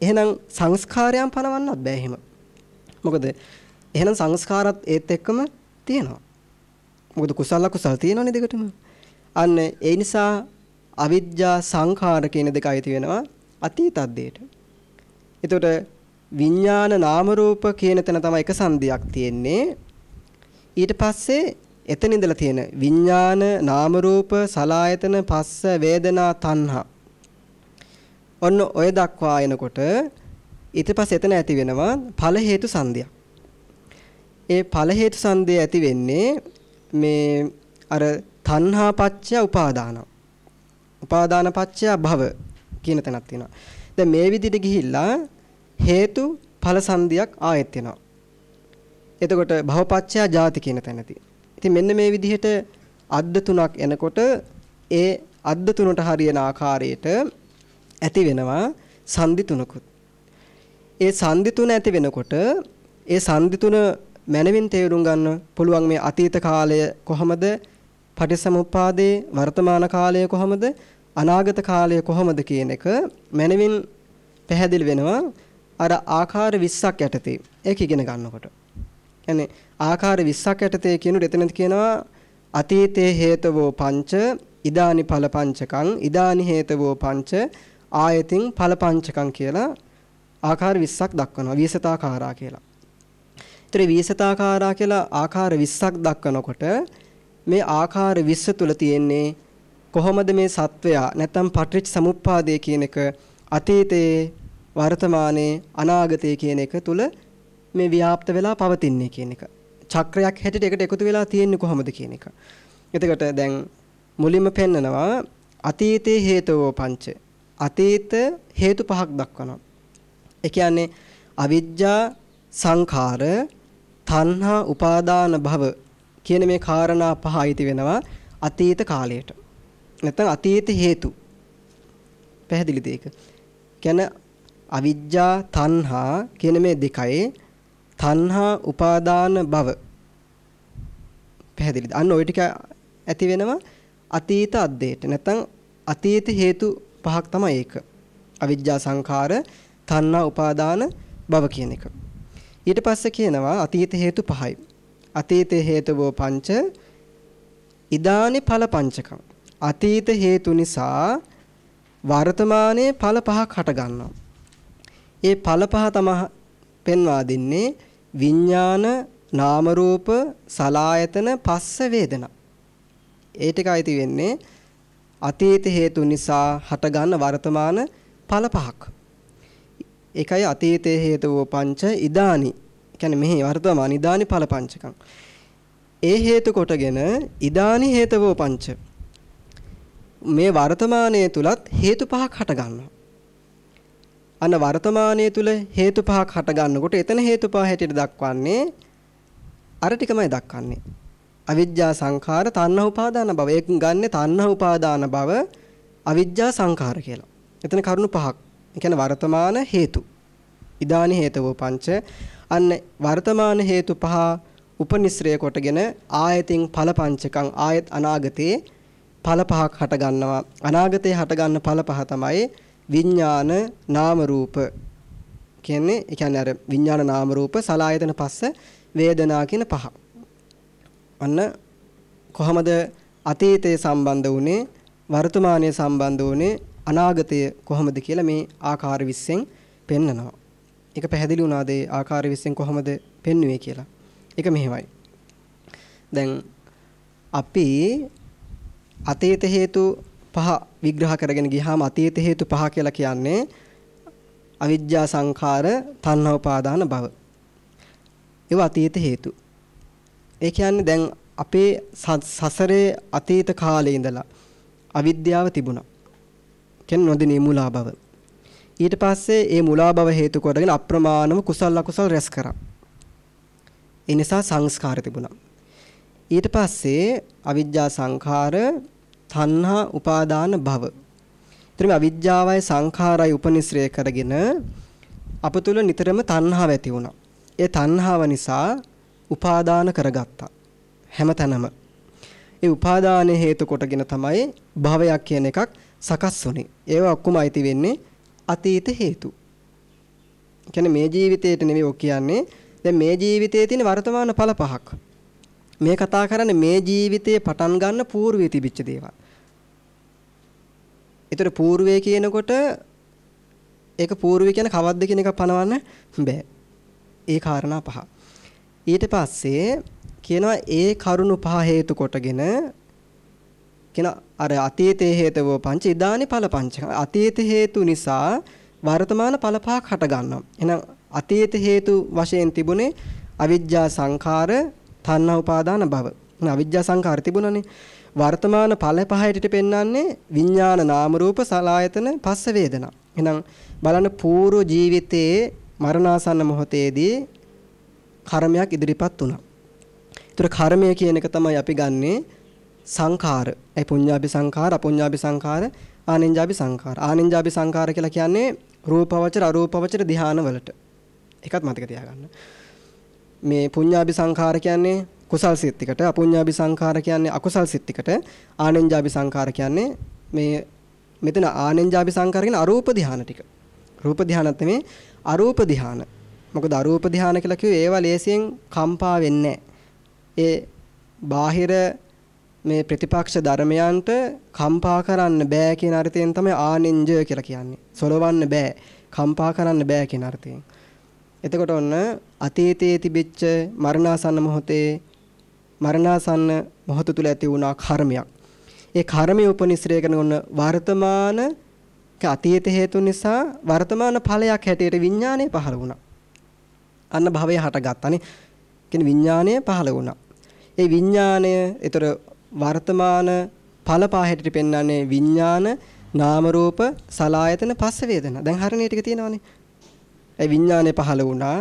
එහෙනම් සංස්කාරයන් පනවන්නත් බෑ එහෙම. මොකද එහෙනම් සංස්කාරات ඒත් එක්කම තියෙනවා. මොකද කුසල කුසල තියෙනවනේ දෙකටම. අන්න ඒ නිසා අවිද්‍යා සංඛාර කියන දෙක අයිති වෙනවා අතීත අද්දේට. එතකොට විඥාන නාම රූප කියන තැන තමයි එක සංදියක් තියෙන්නේ. ඊට පස්සේ එතන ඉඳලා තියෙන විඥාන නාම රූප සලායතන පස්ස වේදනා තණ්හා ඔන්න ඔය දක්වා එනකොට ඊට පස්සේ එතන ඇති වෙනවා ඵල හේතු සංදයක්. ඒ ඵල හේතු සංදේ ඇති වෙන්නේ මේ අර තණ්හා පච්චය උපාදාන. උපාදාන පච්චය භව කියන තැනක් තියෙනවා. දැන් මේ විදිහට ගිහිල්ලා හේතු ඵල සංදියක් ආයෙත් එනවා. එතකොට භවපච්චය ජාති කියන තැනදී. ඉතින් මෙන්න මේ විදිහට අද්ද තුනක් එනකොට ඒ අද්ද තුනට හරියන ආකාරයට ඇති වෙනවා සංදි තුනකුත්. ඒ සංදි තුන ඇති වෙනකොට ඒ සංදි තුන මනවින් තේරුම් ගන්න පුළුවන් මේ අතීත කාලය කොහොමද පටිසමුප්පාදේ වර්තමාන කාලය කොහොමද අනාගත කාලය කොහොමද කියන එක මනවින් පැහැදිලි වෙනවා අර ආකාර 20ක් යටතේ ඒක ඉගෙන ගන්නකොට. يعني ආකාර 20ක් යටතේ කියනොත් එතනදි කියනවා අතීතේ හේතවෝ පංච ඉදානි ඵල පංචකං ඉදානි හේතවෝ පංච ආයතින් ඵල පංචකම් කියලා ආකාර 20ක් දක්වනවා විසතාකාරා කියලා. ත්‍රි විසතාකාරා කියලා ආකාර 20ක් දක්වනකොට මේ ආකාර 20 තුල තියෙන්නේ කොහොමද මේ සත්වයා නැත්නම් පටිච්ච සමුප්පාදය කියන එක අතීතයේ වර්තමානයේ අනාගතයේ කියන එක තුල මේ ව්‍යාප්ත වෙලා පවතින්නේ කියන එක. චක්‍රයක් හැටියට එකට එකතු වෙලා තියෙන්නේ කොහොමද කියන එක. එතකොට දැන් මුලින්ම පෙන්නනවා අතීතයේ හේතවෝ පංච. අතීත හේතු පහක් දක්වනවා. ඒ කියන්නේ අවිජ්ජා සංඛාර තණ්හා උපාදාන භව කියන මේ කාරණා පහ අයිති වෙනවා අතීත කාලයට. නැත්නම් අතීත හේතු. පැහැදිලිද ඒක? කියන්නේ අවිජ්ජා තණ්හා කියන මේ දෙකයි තණ්හා උපාදාන භව. පැහැදිලිද? අන්න ওই ටික ඇති වෙනවා අතීත අද්දේට. නැත්නම් අතීත හේතු පහක් තමයි ඒක. අවිජ්ජා සංඛාර තණ්හා උපාදාන භව කියන එක. ඊට පස්සේ කියනවා අතීත හේතු පහයි. අතීත හේතුවෝ පංච ඉදානි ඵල පංචකම්. අතීත හේතු නිසා වර්තමානයේ ඵල පහක් හට ගන්නවා. ඒ ඵල පහ තමයි පෙන්වා දෙන්නේ විඥාන නාම රූප සලායතන පස්ස වේදනා. ඒ ටිකයි තියෙන්නේ අතීත හේතු නිසා හටගන්න වර්තමාන ඵල පහක්. ඒකයි අතීතයේ හේතුව පංච ඉදානි. කියන්නේ මෙහි වර්තමාන ඉදානි ඵල පංචකම්. ඒ හේතු කොටගෙන ඉදානි හේතවෝ පංච. මේ වර්තමානයේ තුලත් හේතු පහක් හට ගන්නවා. අන්න වර්තමානයේ තුල හේතු පහක් හට ගන්නකොට එතන හේතු පහ හැටියට දක්වන්නේ අර ටිකමයි දක්වන්නේ. අවිජ්ජා සංඛාර තණ්හා උපාදාන භව. ඒකෙන් ගන්නෙ තණ්හා උපාදාන භව අවිජ්ජා සංඛාර කියලා. එතන කරුණු පහක්. ඒ කියන්නේ වර්තමාන හේතු. ඉදානි හේතවෝ පංච. අන්න වර්තමාන හේතු පහ උපනිශ්‍රය කොටගෙන ආයතින් ඵල පංචකම් ආයත් අනාගතේ ඵල පහක් හට ගන්නවා. අනාගතේ හට ගන්න ඵල පහ තමයි විඥාන නාම රූප කියන්නේ ඒ කියන්නේ අර විඥාන නාම රූප සලායතන පස්ස වේදනා කියන පහ. අන්න කොහොමද අතීතයේ සම්බන්ධ වුනේ වර්තමානයේ සම්බන්ධ වුනේ අනාගතය කොහොමද කියලා මේ ආකාර 20න් පෙන්නනවා. ඒක පැහැදිලි වුණාද ඒ ආකාර 20න් කොහොමද පෙන්වුවේ කියලා. ඒක මෙහෙමයි. දැන් අපි අතීත හේතු පහ විග්‍රහ කරගෙන ගියාම අතීත හේතු පහ කියලා කියන්නේ අවිජ්ජා සංඛාර තණ්හා උපාදාන භව. ඒවා අතීත හේතු. ඒ කියන්නේ දැන් අපේ සසරේ අතීත කාලේ ඉඳලා අවිද්‍යාව තිබුණා. කියන්නේ නොදෙනී මුලා බව. ඊට පස්සේ ඒ මුලා බව හේතු කොටගෙන අප්‍රමාණව කුසල අකුසල රැස් කරා. ඒ නිසා සංස්කාර තිබුණා. ඊට පස්සේ අවිජ්ජා සංඛාර තණ්හා උපාදාන භව. ඊට මේ අවිජ්ජාවයි සංඛාරයි උපනිශ්‍රය කරගෙන අප තුල නිතරම තණ්හාව ඇති වුණා. ඒ තණ්හාව නිසා උපාදාන කරගත්තා. හැමතැනම. ඒ උපාදානයේ හේතු කොටගෙන තමයි භවයක් කියන එකක් සකස් වුනේ. ඒවා ඔක්කොම අයිති වෙන්නේ අතීත හේතු. කියන්නේ මේ ජීවිතේට නෙවෙයි ඔක් කියන්නේ. දැන් මේ ජීවිතයේ තියෙන වර්තමාන ඵල පහක්. මේ කතා කරන්නේ මේ ජීවිතයේ පටන් ගන්න పూర్වයේ තිබිච්ච දේවල්. ඒතර పూర్වය කියනකොට ඒක పూర్වය කියන කවද්ද කියන එක පනවන්න බෑ. ඒ කාරණා පහ. ඊට පස්සේ කියනවා ඒ කරුණු පහ හේතු කොටගෙන කියන අර අතීතේ හේතව පංච ඉදානි ඵල පංච අතීත හේතු නිසා වර්තමාන ඵල පහක් හට ගන්නවා එහෙනම් අතීත හේතු වශයෙන් තිබුණේ අවිජ්ජා සංඛාර තණ්හා උපාදාන භව අවිජ්ජා සංඛාර තිබුණනේ වර්තමාන ඵල පහයට පෙන්වන්නේ විඥාන නාම රූප සලායතන පස්ස වේදනා. එහෙනම් බලන්න පූර්ව ජීවිතයේ මරණාසන්න මොහොතේදී කර්මයක් ඉදිරිපත් වුණා. ඒතර කර්මය කියන එක තමයි අපි ගන්නෙ සංඛාර. ඒ පුඤ්ඤාභි සංඛාර, අපුඤ්ඤාභි සංඛාර, ආනෙන්ජාභි සංඛාර. ආනෙන්ජාභි සංඛාර කියලා කියන්නේ රූපවචර අරූපවචර ධාන වලට. ඒකත් මතක තියාගන්න. මේ පුඤ්ඤාභි සංඛාර කියන්නේ කුසල් සිත් ටිකට, අපුඤ්ඤාභි සංඛාර කියන්නේ අකුසල් සිත් ටිකට, ආනෙන්ජාභි සංඛාර කියන්නේ මේ මෙතන ආනෙන්ජාභි සංඛාර කියන අරූප ධාන ටික. රූප ධානත් නෙමේ අරූප ධාන. මොකද අරූප ධාන කියලා කිව්වේ ඒවා ලේසියෙන් කම්පා වෙන්නේ ඒ බාහිර මේ ප්‍රතිපක්ෂ ධර්මයන්ට කම්පා කරන්න බෑ කියන අර්ථයෙන් තමයි ආනෙන්ජ කියලා කියන්නේ. සොලවන්න බෑ. කම්පා කරන්න බෑ කියන අර්ථයෙන්. එතකොට ඔන්න අතීතයේ තිබිච්ච මරණාසන්න මොහොතේ මරණාසන්න මොහොත තුල ඇති වුණා කර්මයක්. ඒ කර්මය උපනිශ්‍රය කරන ඔන්න වර්තමාන අතීත හේතු නිසා වර්තමාන ඵලයක් හැටියට විඥානය පහළ වුණා. අන්න භවය හටගත්තානේ. කියන්නේ විඥානය පහළ වුණා. ඒ විඥානය ඒතර වර්තමාන ඵල පහ හැටියට පෙන්වන්නේ විඥාන නාම රූප සලායතන පස්ස වේදනා. දැන් හරිනේ ටික තියෙනවනේ. ඒ විඥානේ පහළ වුණා.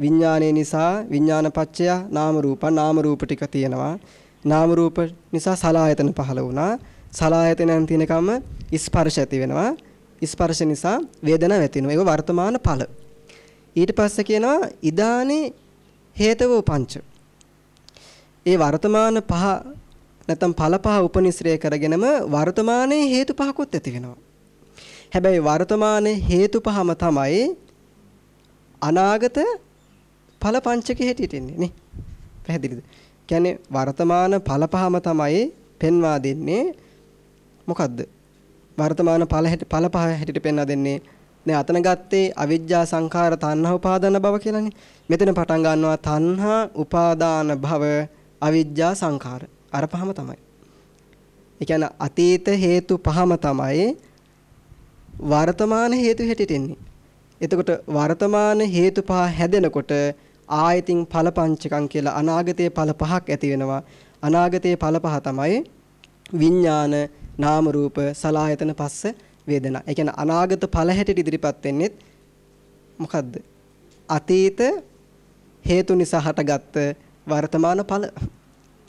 විඥානේ නිසා විඥානපච්චය නාම රූප නාම රූප ටික තියෙනවා. නාම රූප නිසා සලායතන පහළ වුණා. සලායතනයන් තියෙනකම ස්පර්ශ ඇති වෙනවා. ස්පර්ශ නිසා වේදනාව ඇති වෙනවා. ඒක වර්තමාන ඵල. ඊට පස්සේ කියනවා ඉදානේ හේතවෝ පංච. ඒ වර්තමාන පහ නැත්නම් ඵල පහ උපනිශ්‍රය කරගෙනම වර්තමානයේ හේතු පහකුත් ඇති වෙනවා. හැබැයි වර්තමානයේ හේතු පහම තමයි අනාගත ඵල පංචක හැටියට එන්නේ නේ. පැහැදිලිද? කියන්නේ වර්තමාන ඵල පහම තමයි පෙන්වා දෙන්නේ මොකද්ද? වර්තමාන ඵල ඵල පහ හැටියට පෙන්වා දෙන්නේ දැන් අතන ගත්තේ අවිජ්ජා සංඛාර තණ්හා උපාදාන භව කියලානේ. මෙතන පටන් ගන්නවා තණ්හා උපාදාන භව අවිජ්ජා සංඛාර. අර පහම තමයි. ඒ කියන්නේ අතීත හේතු පහම තමයි වර්තමාන හේතු හැටියට එන්නේ. එතකොට වර්තමාන හේතු පහ හැදෙනකොට ආයතින් ඵල පංචකම් කියලා අනාගතයේ ඵල පහක් ඇති වෙනවා. අනාගතයේ ඵල පහ තමයි විඥාන, නාම රූප, සලායතන පස්ස වේදනා. ඒ කියන්නේ අනාගත ඵල හැටියට ඉදිරිපත් වෙන්නේ මොකද්ද? අතීත හේතු නිසා හටගත්ත වර්තමාන ඵල.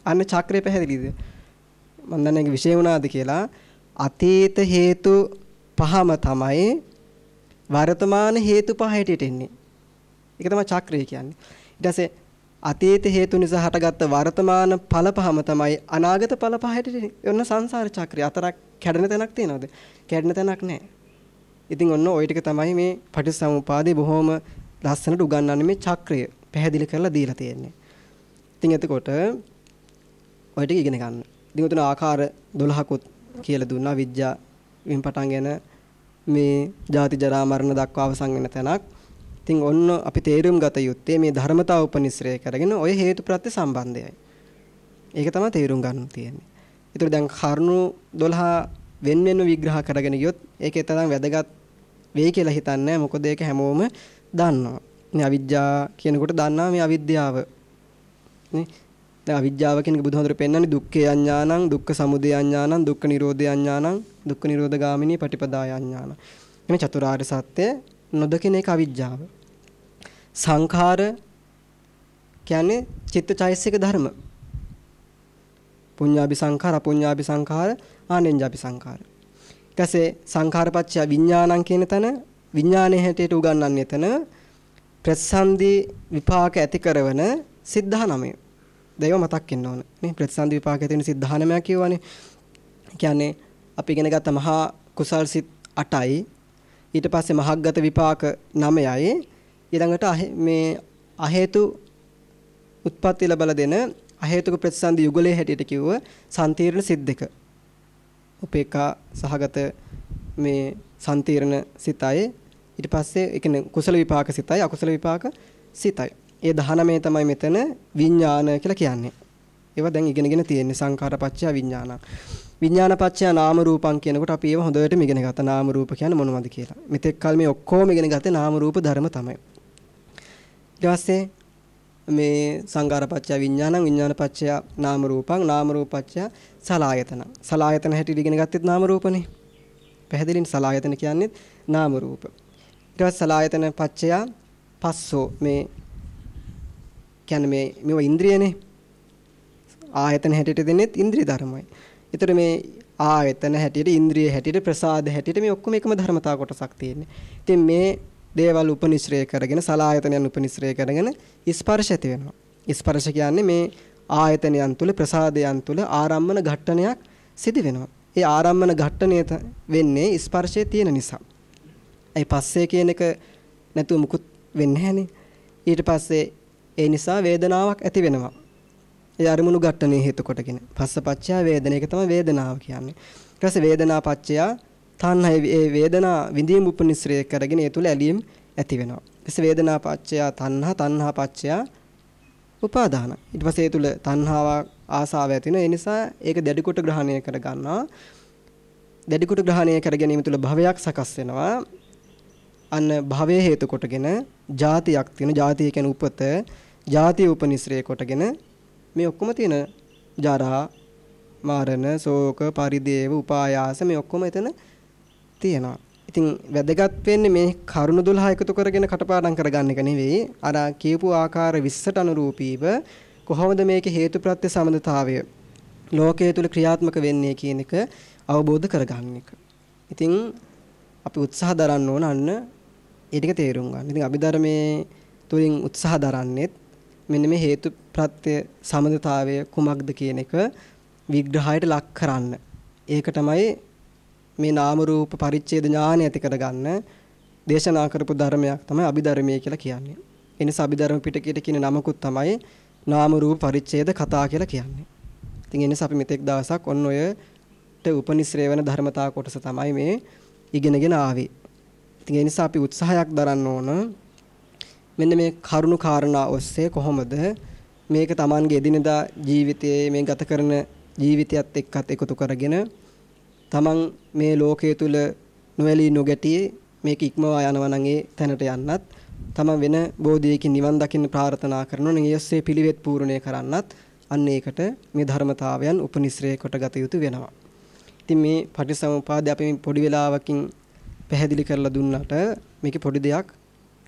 අන්න චක්‍රය පැහැදිලිද? මම දන්නේ ඒක විශේෂ වුණාද කියලා. අතීත හේතු පහම තමයි වර්තමාන හේතු පහ හැටියට එන්නේ. ඒක තමයි චක්‍රය කියන්නේ. ඊට පස්සේ අතීත හේතු නිසා හටගත්ත වර්තමාන ඵල පහම තමයි අනාගත ඵල පහ හැටියට ඔන්න සංසාර චක්‍රය. අතරක් කැඩෙන තැනක් තියෙනවද? කැඩෙන තැනක් නැහැ. ඉතින් ඔන්න ওই ටික තමයි මේ පටිච්චසමුපාදේ බොහොම ලස්සනට උගන්වන්නේ මේ චක්‍රය පැහැදිලි කරලා දීලා තියෙන්නේ. ඉතින් එතකොට ඔය ටික ඉගෙන ගන්න. ඉතින් උතන ආකාර 12කුත් කියලා දුන්නා විද්‍යා වින් පටන්ගෙන මේ ජාති ජරා මරණ දක්වා අවසන් වෙන තැනක්. ඉතින් ඔන්න අපි තේරුම් ගත යුත්තේ මේ ධර්මතාව උපනිශ්‍රය කරගෙන ඔය හේතුප්‍රත්‍ය සම්බන්ධයයි. ඒක තමයි තේරුම් ගන්න තියෙන්නේ. ඒතර දැන් කරුණු 12 වෙන වෙනම විග්‍රහ කරගෙන ගියොත් ඒකේ තරම් වැදගත් වෙයි කියලා හිතන්නේ මොකද ඒක හැමෝම දන්නවා. මේ අවිද්‍යාව කියනකොට දන්නවා මේ අවිද්‍යාව. නේ? දැන් අවිද්‍යාව කියන එක බුදුහාමුදුරු පෙන්වන්නේ දුක්ඛේ අඥානං, දුක්ඛ සමුදය අඥානං, දුක්ඛ නිරෝධය අඥානං, දුක්ඛ නිරෝධ ගාමිනී පටිපදාය අඥානං. මේ චතුරාර්ය සත්‍ය නොදකින එක අවිද්‍යාව. සංඛාර කියන්නේ චිත්තචෛසික ධර්ම. පුඤ්ඤාභි සංඛාර, අපුඤ්ඤාභි සංඛාර, ආනෙන්ජාභි සංඛාර. ඊට පස්සේ සංඛාරපච්චය විඥානං කියන තැන විඥානයේ හැටියට උගන්වන්නේ එතන ප්‍රසන්දි විපාක ඇති කරන සිද්ධා නමය. දේව මතක් වෙන්න ඕන. නේ ප්‍රතිසන්දි විපාක ඇති වෙන සිද්ධා නමය කියවනේ. කියන්නේ අපි ඉගෙන ගත්ත මහා කුසල් සිත් 8යි ඊට පස්සේ මහග්ගත විපාක 9යි ඊළඟට මේ අහේතු උත්පත්ති ලැබලා දෙන අහේතුක ප්‍රතිසන්දි යුගලයේ හැටියට කිව්ව සම්තීර්ණ සිත් දෙක. උපේක්ඛා සහගත මේ සම්තීර්ණ සිතයි ඊට පස්සේ ඒ කියන්නේ කුසල විපාක සිතයි අකුසල විපාක සිතයි. ඒ 19 තමයි මෙතන විඥාන කියලා කියන්නේ. ඒවා දැන් ඉගෙනගෙන තියෙන්නේ සංඛාරපච්චය විඥාන. විඥානපච්චය නාම රූපං කියනකොට අපි ඒව හොඳටම ඉගෙන ගත්තා. නාම රූප කියන්නේ මොනවද කියලා. මෙතෙක් කල මේ ඔක්කොම ඉගෙන ගත්තේ නාම රූප ධර්ම තමයි. ඊට පස්සේ මේ සංඝාරපච්චය විඥානං විඥානපච්චය නාම රූපං නාම රූපච්චය සලායතන. සලායතන හැටියට ඉගෙන ගත්තෙත් නාම රූපනේ. පැහැදිලිනේ සලායතන කියන්නේ නාම රූප. ඊට පස්සේ සලායතන පච්චය පස්සෝ මේ කියන්නේ මේ මේව ඉන්ද්‍රියනේ. ආයතන හැටියට දෙන්නේත් ඉන්ද්‍රිය ධර්මයි. ඒතර මේ ආයතන හැටියට ඉන්ද්‍රිය හැටියට ප්‍රසාද හැටියට මේ ඔක්කොම එකම ධර්මතා කොටසක් තියෙන්නේ. ඉතින් මේ දේවල් උපනිශ්‍රය කරගෙන සලායතනයන් උපනිශ්‍රය කරගෙන ස්පර්ශ ඇති වෙනවා. ස්පර්ශ කියන්නේ මේ ආයතනයන් තුල ප්‍රසාදයන් තුල ආරම්මන ඝට්ටනයක් සිදු වෙනවා. ඒ ආරම්මන ඝට්ටනය වෙන්නේ ස්පර්ශයේ තියෙන නිසා. ඒ පස්සේ කියන එක නැතුව මුකුත් වෙන්නේ නැහනේ. ඊට පස්සේ ඒ නිසා වේදනාවක් ඇති වෙනවා. ඒ අරමුණු ඝට්ටනේ හේතු කොටගෙන. පස්සපච්චය වේදන එක තමයි වේදනාව කියන්නේ. ඊට පස්සේ වේදනාපච්චය තණ්හය ඒ වේදනා විඳීම් උපනිශ්‍රය කරගෙන ඒ තුල ඇලීම් ඇති වෙනවා. එසේ වේදනා පච්චය තණ්හා තණ්හා පච්චය උපාදාන. ඊට පස්සේ ඒ තුල තණ්හාව ආසාව ඇති වෙන නිසා ඒක දැඩි කොට ග්‍රහණය කර ගන්නවා. දැඩි කොට ග්‍රහණය කර ගැනීම තුල භවයක් සකස් වෙනවා. අන්න භවයේ හේතු කොටගෙන ಜಾතියක් තියෙන ಜಾතිය කියන්නේ උපත ಜಾතිය උපනිශ්‍රය කොටගෙන මේ ඔක්කොම තියෙන ජරා මරණ ශෝක පරිදේව උපායාස මේ ඔක්කොම එතන තියෙනවා. ඉතින් වැදගත් වෙන්නේ මේ කරුණු 12 එකතු කරගෙන කටපාඩම් කරගන්න එක නෙවෙයි. අර කියපු ආකාර 20ට අනුරූපීව කොහොමද මේකේ හේතුප්‍රත්‍ය සම්බන්ධතාවය ලෝකයේ තුල ක්‍රියාත්මක වෙන්නේ කියන එක අවබෝධ කරගන්න එක. ඉතින් අපි උත්සාහ දරන්න ඕන අන්න ඒ ටික තේරුම් ගන්න. ඉතින් අභිධර්මයේ තුලින් උත්සාහ දරන්නේත් මෙන්න මේ හේතුප්‍රත්‍ය සම්බන්ධතාවය කුමක්ද කියන එක විග්‍රහයට ලක් කරන්න. ඒක තමයි මේ නාම රූප පරිච්ඡේද ඥානය ඇති කරගන්න දේශනා කරපු ධර්මයක් තමයි අභිධර්මයේ කියලා කියන්නේ. ඒ නිසා අභිධර්ම පිටකයට කියන නමකුත් තමයි නාම රූප පරිච්ඡේද කතා කියලා කියන්නේ. ඉතින් ඒ නිසා අපි මෙතෙක් දවසක් ඔන්න ඔයට උපනිශ්‍රේ වෙන ධර්මතා කොටස තමයි මේ ඉගෙනගෙන ආවේ. ඉතින් ඒ නිසා අපි උත්සාහයක් දරන්න ඕන මෙන්න මේ කරුණු කාරණා ඔස්සේ කොහොමද මේක Tamanගේ එදිනදා ජීවිතයේ මේ ගත කරන ජීවිතයත් එක්කත් එකතු කරගෙන තමන් මේ ලෝකයේ තුල නොඇලී නොගැටි මේක ඉක්මවා යනවා නම් ඒ තැනට යන්නත් තමන් වෙන බෝධියකින් නිවන් දකින්න ප්‍රාර්ථනා කරනවා නම් ඊයස්සේ පිළිවෙත් පූර්ණේ කරන්නත් අන්න ඒකට මේ ධර්මතාවයන් උපනිශ්‍රේ කොට ගත යුතු වෙනවා. ඉතින් මේ පටිසමුපාද අපි පොඩි වෙලාවකින් පැහැදිලි කරලා දුන්නට මේකේ පොඩි දෙයක්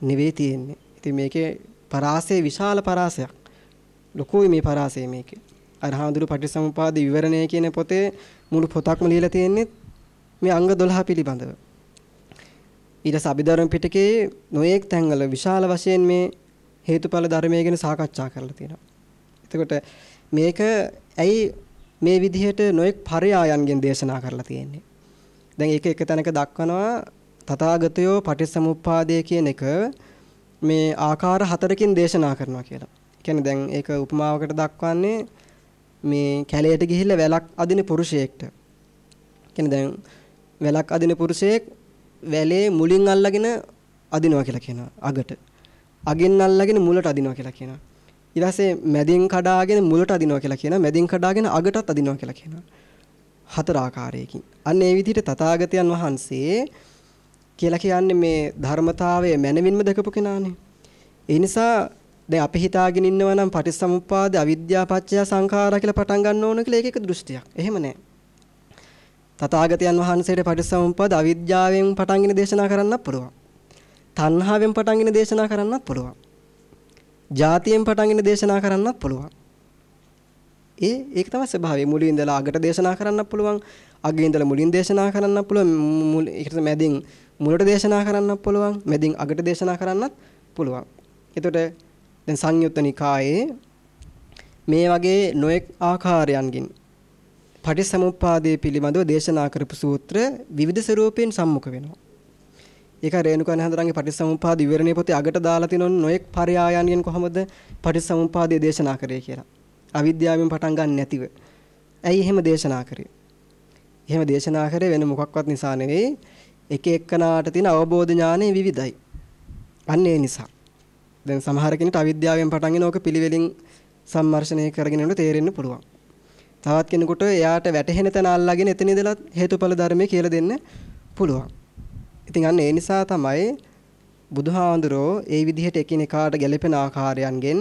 නෙවෙයි තියෙන්නේ. ඉතින් මේකේ පරාසය විශාල පරාසයක්. ලොකුයි මේ පරාසය මේකේ. අරහාඳුරු පටිසමුපාද විවරණය කියන පොතේ මුළු පොතක්ම ලියලා තියෙන්නේ මේ අංග 12 පිළිබඳව. ඊට සබිධර්ම පිටකේ නොයේක් තැන්වල විශාල වශයෙන් මේ හේතුඵල ධර්මයේ ගැන සාකච්ඡා කරලා තියෙනවා. එතකොට මේක ඇයි මේ විදිහට නොයෙක් පරයායන්ගෙන් දේශනා කරලා තියෙන්නේ. දැන් ඒක එක තැනක දක්වනවා තථාගතයෝ පටිච්චසමුප්පාදය කියන එක මේ ආකාර හතරකින් දේශනා කරනවා කියලා. කියන්නේ දැන් ඒක උපමාවකට දක්වන්නේ මේ කැලයට ගිහිල්ලා වැලක් අදින පුරුෂයෙක්ට. කියන්නේ දැන් වැලක් අදින පුරුෂයෙක් වැලේ මුලින් අල්ලගෙන අදිනවා කියලා කියනවා අගට. අගෙන් අල්ලගෙන මුලට අදිනවා කියලා කියනවා. ඊට පස්සේ මැදින් කඩාගෙන මුලට අදිනවා කියලා කියනවා. මැදින් කඩාගෙන අගටත් අදිනවා කියලා කියනවා. හතර ආකාරයකින්. අන්න ඒ විදිහට තථාගතයන් වහන්සේ කියලා කියන්නේ මේ ධර්මතාවය මැනවින්ම දකපු කෙනානේ. ඒ නිසා දැන් අපි හිතාගෙන ඉන්නවා නම් පටිච්චසමුප්පාද අවිද්‍යාව පත්‍ය සංඛාරා කියලා පටන් ගන්න ඕන කියලා ඒක එක දෘෂ්ටියක්. එහෙම නෑ. තථාගතයන් වහන්සේට පටිච්චසමුප්පාද අවිද්‍යාවෙන් පටන්ගෙන දේශනා කරන්නත් පුළුවන්. තණ්හාවෙන් පටන්ගෙන දේශනා කරන්නත් පුළුවන්. ජාතියෙන් පටන්ගෙන දේශනා කරන්නත් පුළුවන්. ඒ ඒක තමයි ස්වභාවය. මුලින් ඉඳලා අගට දේශනා කරන්නත් පුළුවන්. අගේ ඉඳලා මුලින් දේශනා කරන්නත් පුළුවන්. ඒකට මැදින් මුලට දේශනා කරන්නත් පුළුවන්. මැදින් අගට දේශනා කරන්නත් පුළුවන්. එතකොට දැන් සංයුත්ත නිකායේ මේ වගේ නොඑක් ආකාරයන්ගින් පටිසමුප්පාදයේ පිළිබඳව දේශනා කරපු සූත්‍ර විවිධ ස්වරූපයෙන් සම්මුඛ වෙනවා. ඒක රේණුකන් හඳරන්ගේ පටිසමුප්පාද විවරණේ පොතේ අගට දාලා තිනොන් නොඑක් පරයායන්ගෙන් කොහොමද පටිසමුප්පාදයේ දේශනා කරේ කියලා. අවිද්‍යාවෙන් පටන් ගන්න නැතිව. ඇයි එහෙම දේශනා කරේ? එහෙම දේශනා කරේ වෙන මොකක්වත් නිසා නෙවෙයි. එක එක්කනාට තියෙන අවබෝධ ඥානෙ විවිධයි. අන්න ඒ නිසා. දැන් සමහර කෙනෙක් අවිද්‍යාවෙන් පටන්ගෙන ඕක පිළිවෙලින් සම්මර්ෂණය කරගෙන යනකොට තේරෙන්න පුළුවන්. තවත් කෙනෙකුට එයාට වැටහෙන තැන අල්ලාගෙන එතන ඉඳලා හේතුඵල ධර්මයේ කියලා දෙන්න පුළුවන්. ඉතින් අන්න ඒ නිසා තමයි බුදුහාඳුරෝ ඒ විදිහට එකිනෙකාට ගැලපෙන ආකාරයන්ගෙන්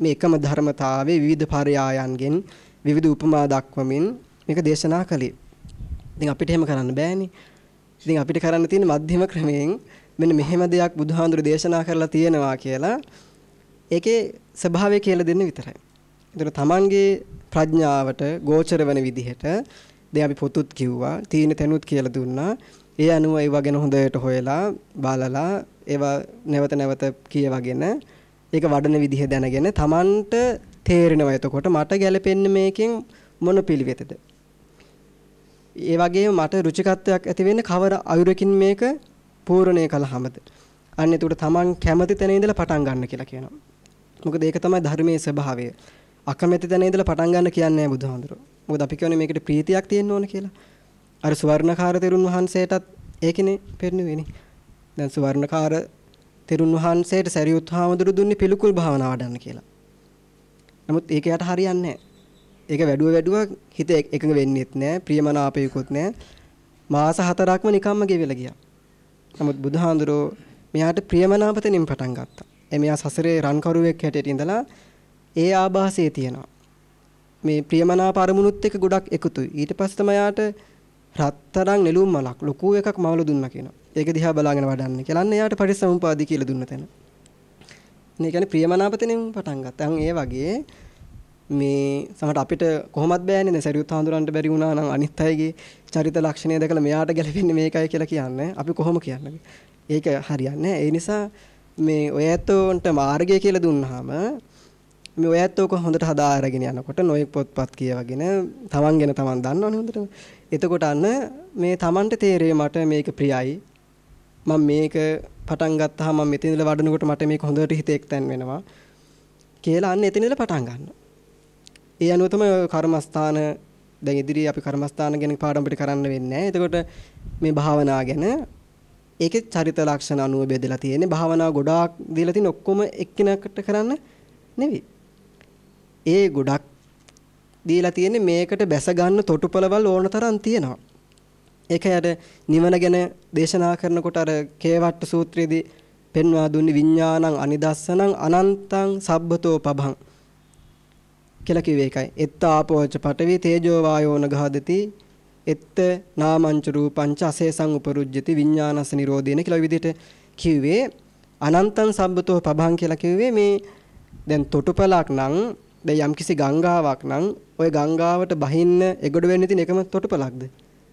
මේ එකම ධර්මතාවයේ විවිධ පරයායන්ගෙන් විවිධ උපමා දක්වමින් මේක දේශනා කළේ. ඉතින් අපිට එහෙම කරන්න බෑනේ. ඉතින් අපිට කරන්න තියෙන මධ්‍යම ක්‍රමයෙන් මෙන්න මෙහෙම දෙයක් බුදුහාඳුර දේශනා කරලා තියෙනවා කියලා ඒකේ ස්වභාවය කියලා දෙන්න විතරයි. ඒතර තමන්ගේ ප්‍රඥාවට ගෝචර වෙන විදිහට දැන් අපි පොතුත් කිව්වා, තීන තැනුත් කියලා දුන්නා. ඒ අනුව ඒවා ගැන හොඳට හොයලා බලලා ඒවා නැවත නැවත කියවගෙන ඒක වඩන විදිහ දැනගෙන තමන්ට තේරෙනවා එතකොට මට ගැලපෙන්නේ මේකෙන් මොන පිළිවෙතද ඒ වගේම මට රුචිකත්වයක් ඇති වෙන්නේ කවර අයුරකින් මේක පූර්ණේ කළාමද අන්න එතකොට තමන් කැමති තැන ඉඳලා පටන් ගන්න කියලා කියනවා. මොකද ඒක තමයි ධර්මයේ ස්වභාවය. අකමැති තැන ඉඳලා පටන් ගන්න කියන්නේ නැහැ බුදුහාමුදුරුවෝ. මොකද අපි කියන්නේ මේකට ප්‍රීතියක් තියෙන්න ඕන කියලා. අර සුවර්ණකාර තෙරුන් වහන්සේටත් ඒකනේ පෙන්නුවේනේ. දැන් සුවර්ණකාර තෙරුන් වහන්සේට සරියුත් හාමුදුරු දුන්නේ පිළිකුල් භාවනා වඩන්න කියලා. නමුත් ඒක යට හරියන්නේ නැහැ. ඒක වැඩුව වැඩුව හිත එකඟ වෙන්නේත් නැහැ. ප්‍රියමනාපයකුත් නැහැ. මාස හතරක්ම නිකම්ම ගෙවිලා ගියා. නමුත් බුදුහාඳුරෝ මෙයාට ප්‍රියමනාපතෙනින් පටන් ගත්තා. එමෙයා සසරේ රන්කරුවෙක් හැටියට ඉඳලා ඒ ආభాසයේ තියෙනවා. මේ ප්‍රියමනාප අරමුණුත් එක්ක ගොඩක් එකතුයි. ඊට පස්සේ තමයි යාට රත්තරන් නෙළුම් මලක් ලොකු එකක් මවල දුන්නා කියනවා. ඒක දිහා බලාගෙන වඩන්න කියලා. අන්න එයාට පරිසම්පාදී කියලා දුන්න තැන. මේ කියන්නේ ප්‍රියමනාපතෙනින් පටන් ගත්තා. ඒ වගේ මේ සමහර අපිට කොහොමත් බෑනේ දැන් සරියුත් හඳුරන්න බැරි වුණා නම් අනිත් අයගේ චරිත ලක්ෂණය දැකලා මෙයාට ගැලපෙන්නේ මේකයි කියලා කියන්නේ. අපි කොහොම කියන්නේ? ඒක හරියන්නේ ඒ නිසා මේ ඔය ඇත්තෝන්ට මාර්ගය කියලා දුන්නාම මේ ඔය ඇත්තෝ හොඳට හදා අරගෙන යනකොට නොයෙක් පොත්පත් කියවගෙන තමන් ගැන තමන් දන්නවනේ හොඳට. එතකොට අන්න මේ තමන්ට තේරෙයි මට මේක ප්‍රියයි. මම මේක පටන් ගත්තාම මම මෙතන ඉඳලා වඩනකොට මට මේක හොඳට හිතේ එක්තැන් වෙනවා. කියලා අන්න එතන ඉඳලා පටන් ගන්නවා. ඒ අනුව තමයි කර්මස්ථාන දැන් ඉදිරියේ අපි කර්මස්ථාන ගැන පාඩම් පිට කරන්න වෙන්නේ එතකොට මේ භාවනා ගැන ඒකේ චරිත ලක්ෂණ අනුව බෙදලා තියෙන්නේ භාවනා ගොඩාක් දීලා තියෙන ඔක්කොම එක්කිනකට කරන්න නෙවෙයි. ඒ ගොඩක් දීලා තියෙන්නේ මේකට බැස ගන්න තොටුපළවල් ඕන තරම් තියෙනවා. ඒක යට නිවන ගැන දේශනා කරනකොට අර කේවට්ට සූත්‍රයේදී පෙන්වා දුන්නේ විඥානං අනිදස්සනං අනන්තං සබ්බතෝ පබං කියලා කිව්වේ ඒකයි. එත්ත ආපෝච පඨවි තේජෝ වායෝන ගහදති එත්ත නාමංච රූපංච අසේසං උපරුජ්ජති විඥානස නිරෝධේන කියලා විදිහට කිව්වේ අනන්තං සම්බතෝ පබං කියලා කිව්වේ මේ දැන් තොටුපලක් නම් දැන් යම්කිසි ගංගාවක් නම් ওই ගංගාවට බහින්න එගොඩ වෙන්න තියෙන එකම තොටුපලක්ද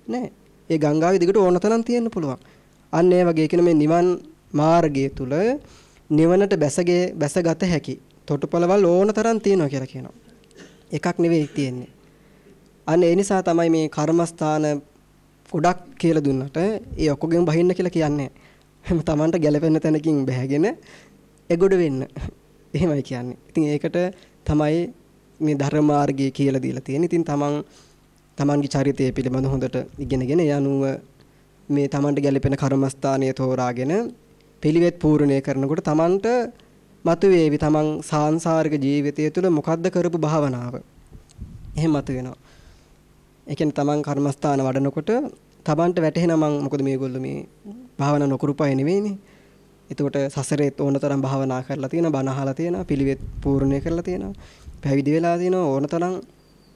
නෑ. ඒ ගංගාවේ දිගට ඕන තරම් තියෙන්න පුළුවන්. අන්න ඒ වගේ කියන මේ නිවන් මාර්ගය තුල නිවනට බැසගේ බැසගත හැකි තොටුපළවල් ඕන තරම් තියෙනවා කියලා කියනවා. එකක් නෙවෙයි තියෙන්නේ. අන්න ඒ නිසා තමයි මේ කර්මස්ථාන ගොඩක් කියලා දුන්නට ඒ ඔක්කොගෙම බහින්න කියලා කියන්නේ. හැම Tamanට ගැලපෙන තැනකින් බැහැගෙන එගොඩ වෙන්න. එහෙමයි කියන්නේ. ඉතින් ඒකට තමයි මේ ධර්ම මාර්ගය කියලා දීලා තියෙන්නේ. ඉතින් Taman Tamanගේ චරිතය පිළිබඳ හොඳට ඉගෙනගෙන ඒ අනුව මේ Tamanට ගැලපෙන කර්මස්ථානය තෝරාගෙන පිළිවෙත් පූර්ණය කරනකොට Tamanට මතුවේවි තමන් සාංශාරික ජීවිතය තුළ මොකද්ද කරපු භාවනාව. එහෙම මතුවෙනවා. ඒ කියන්නේ තමන් කර්මස්ථාන වඩනකොට තමන්ට වැටහෙනවා මං මොකද මේගොල්ලෝ මේ භාවනා නොකරුපය නෙවෙයිනේ. එතකොට සසරේත් ඕනතරම් භාවනා කරලා තියෙනවා, බණ අහලා තියෙනවා, පිළිවෙත් පූර්ණය කරලා තියෙනවා. පැවිදි වෙලා තියෙනවා ඕනතරම්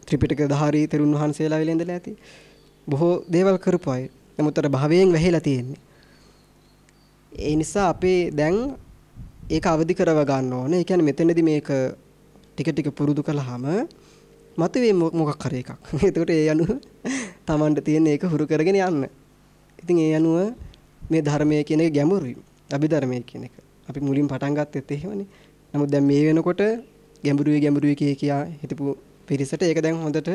ත්‍රිපිටක ධාරී තෙරුන් වහන්සේලා වෙලා ඉඳලා ඇති. බොහෝ දේවල් කරපු අය. නමුත් අර භවයෙන් වැහිලා තියෙන්නේ. ඒ නිසා අපේ දැන් ඒක අවදි කරව ගන්න ඕනේ. ඒ කියන්නේ මෙතනදී මේක ටික ටික පුරුදු කළාම මතුවේ මොකක් හරි එකක්. එතකොට ඒ අනුව Tamanට තියෙන ඒක හුරු කරගෙන යන්න. ඉතින් ඒ අනුව මේ ධර්මයේ කියන එක ගැඹුරුයි. අභිධර්මයේ කියන එක. අපි මුලින් පටන් ගත්තෙත් එහෙමනේ. නමුත් දැන් මේ වෙනකොට ගැඹුරුයි ගැඹුරුයි කිය කියා හිටපු පිරිසට ඒක දැන් හොඳට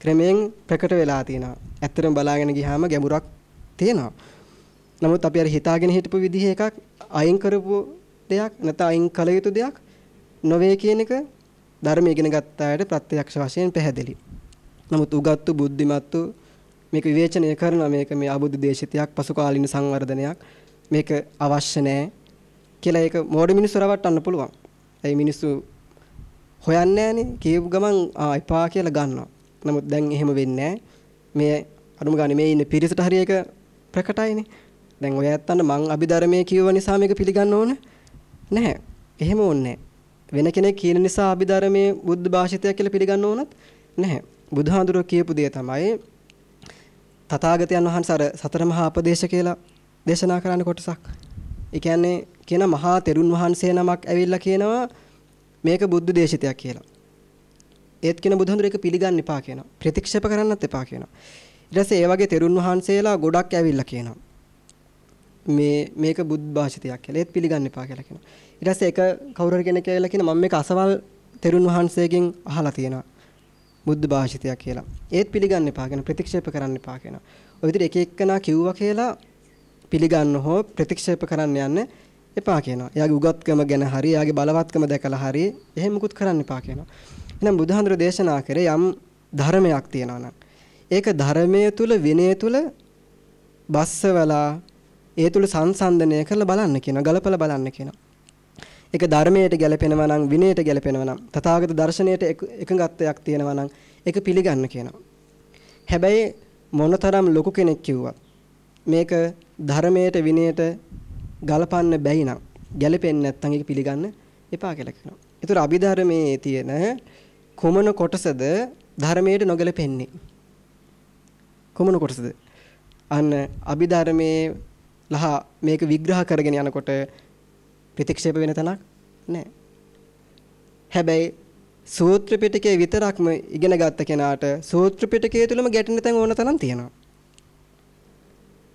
ක්‍රමයෙන් ප්‍රකට වෙලා තියෙනවා. ඇත්තටම බලාගෙන ගියාම ගැඹුරක් තියෙනවා. නමුත් අපි අර හිතාගෙන හිටපු විදිහ එකක් අයින් කරපු දෙයක් නැත්නම් අයින් කළ යුතු දෙයක් නොවේ කියන එක ධර්ම ඉගෙන ගත්ත අයට ප්‍රත්‍යක්ෂ වශයෙන් පැහැදිලි. නමුත් උගත්තු බුද්ධිමත්තු මේක විවේචනය කරනවා මේක මේ අබුද්ධ දේශිතයක් පසුකාලීන සංවර්ධනයක් මේක අවශ්‍ය නැහැ කියලා ඒක මෝඩ මිනිස්සු රවට්ටන්න පුළුවන්. ඒ මිනිස්සු හොයන්නේ නැහනේ කියපු ගමන් ආ එපා කියලා ගන්නවා. නමුත් දැන් එහෙම වෙන්නේ මේ අනුම ගානේ මේ ඉන්න පිරිසට හරිය එක ප්‍රකටයිනේ. දැන් ඔය ඇත්තන්න මං අභිධර්මයේ කියව නිසා මේක පිළිගන්න ඕනේ නැහැ. එහෙම ඕනේ වෙන කෙනෙක් කියන නිසා අභිධර්මයේ බුද්ධ භාෂිතයක් කියලා පිළිගන්න ඕනත් නැහැ. බුදුහාඳුරෝ කියපු දේ තමයි තථාගතයන් වහන්සේ අර සතර මහා අපදේශ කියලා දේශනා කරන්න කොටසක්. ඒ කියන්නේ කියන මහා තෙරුන් වහන්සේ නමක් ඇවිල්ලා කියනවා මේක බුද්ධ දේශිතයක් කියලා. ඒත් කියන බුදුහාඳුර ඒක පිළිගන්න එපා කියනවා. ප්‍රතික්ෂේප කරන්නත් එපා කියනවා. ඊට පස්සේ ඒ වගේ තෙරුන් වහන්සේලා ගොඩක් ඇවිල්ලා කියනවා. මේ මේක බුද්ධ භාෂිතයක් කියලා. ඒත් පිළිගන්න එපා කියලා කියනවා. ඊට පස්සේ එක කවුරු හරි කෙනෙක් කියලා කියන මම මේක අසවල් තෙරුන් වහන්සේගෙන් අහලා තියෙනවා. බුද්ධ භාෂිතයක් කියලා. ඒත් පිළිගන්න එපා කියන ප්‍රතික්ෂේප කරන්න එපා කියනවා. ඔය විදිහට එක එක්කනා කිව්වා කියලා පිළිගන්න හෝ ප්‍රතික්ෂේප කරන්න යන්න එපා කියනවා. එයාගේ උගත්කම ගැන හරි, එයාගේ බලවත්කම දැකලා හරි එහෙම මුකුත් කරන්න එපා කියනවා. එහෙනම් බුදුහාඳුර දේශනා කරේ යම් ධර්මයක් තියෙනවා නම් ඒක ධර්මයේ තුල විනය තුල බස්සවලා ඒ තුල සංසන්දනය කරලා බලන්න කියනවා ගලපලා බලන්න කියනවා ඒක ධර්මයට ගැලපෙනවා නම් විනයට ගැලපෙනවා නම් තථාගත දර්ශනයට එකඟත්වයක් තියෙනවා නම් ඒක පිළිගන්න කියනවා හැබැයි මොනතරම් ලොකු කෙනෙක් කිව්වත් මේක ධර්මයට විනයට ගලපන්න බැයි නම් ගැලපෙන්නේ නැත්නම් ඒක පිළිගන්න එපා කියලා කියනවා. ඒතර අභිධර්මයේ තියෙන කොමන කොටසද ධර්මයට නොගැලපෙන්නේ? කොමන කොටසද? අන්න අභිධර්මයේ ලහ මේක විග්‍රහ කරගෙන යනකොට ප්‍රතික්ෂේප වෙන තැනක් නැහැ. හැබැයි සූත්‍ර පිටකයේ විතරක්ම ඉගෙන ගත්ත කෙනාට සූත්‍ර පිටකයේ තුලම ගැටෙන තැන් ඕන තරම් තියෙනවා.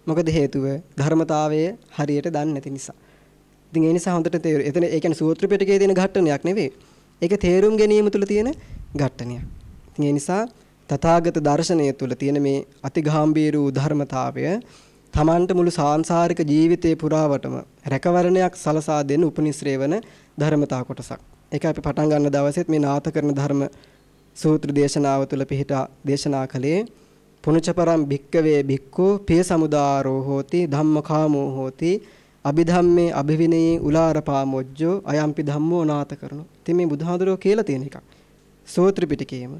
මොකද හේතුව ධර්මතාවය හරියට දන්නේ නැති නිසා. ඉතින් ඒ නිසා හොඳට තේරු. එතන ඒ කියන්නේ සූත්‍ර පිටකයේ තියෙන ඝට්ටනයක් නෙවෙයි. ඒක තේරුම් ගැනීම තුළ තියෙන ඝට්ටනයක්. ඉතින් ඒ නිසා තථාගත දර්ශනය තුළ තියෙන මේ අතිගාම්භීර වූ ධර්මතාවය තමන්ට මුළු සාංශාරික ජීවිතේ පුරාවටම රැකවරණයක් සලසා දෙන උපනිශ්‍රේ වන ධර්මතා කොටසක්. ඒක අපි පටන් ගන්න දවසෙත් මේ නාත කරන ධර්ම සූත්‍ර දේශනාව තුළ පිහිටා දේශනා කළේ පුණචපරම් භික්කවේ භික්ඛෝ පිය සමුදාරෝ හෝති ධම්මකාමෝ හෝති අභිධම්මේ අභිවිනයේ උලාරපාමොජ්ජෝ අයම්පි ධම්මෝ නාත කරනු. ඉතින් මේ බුදුහාඳුරෝ කියලා තියෙන එකක්. සූත්‍ර පිටකයේම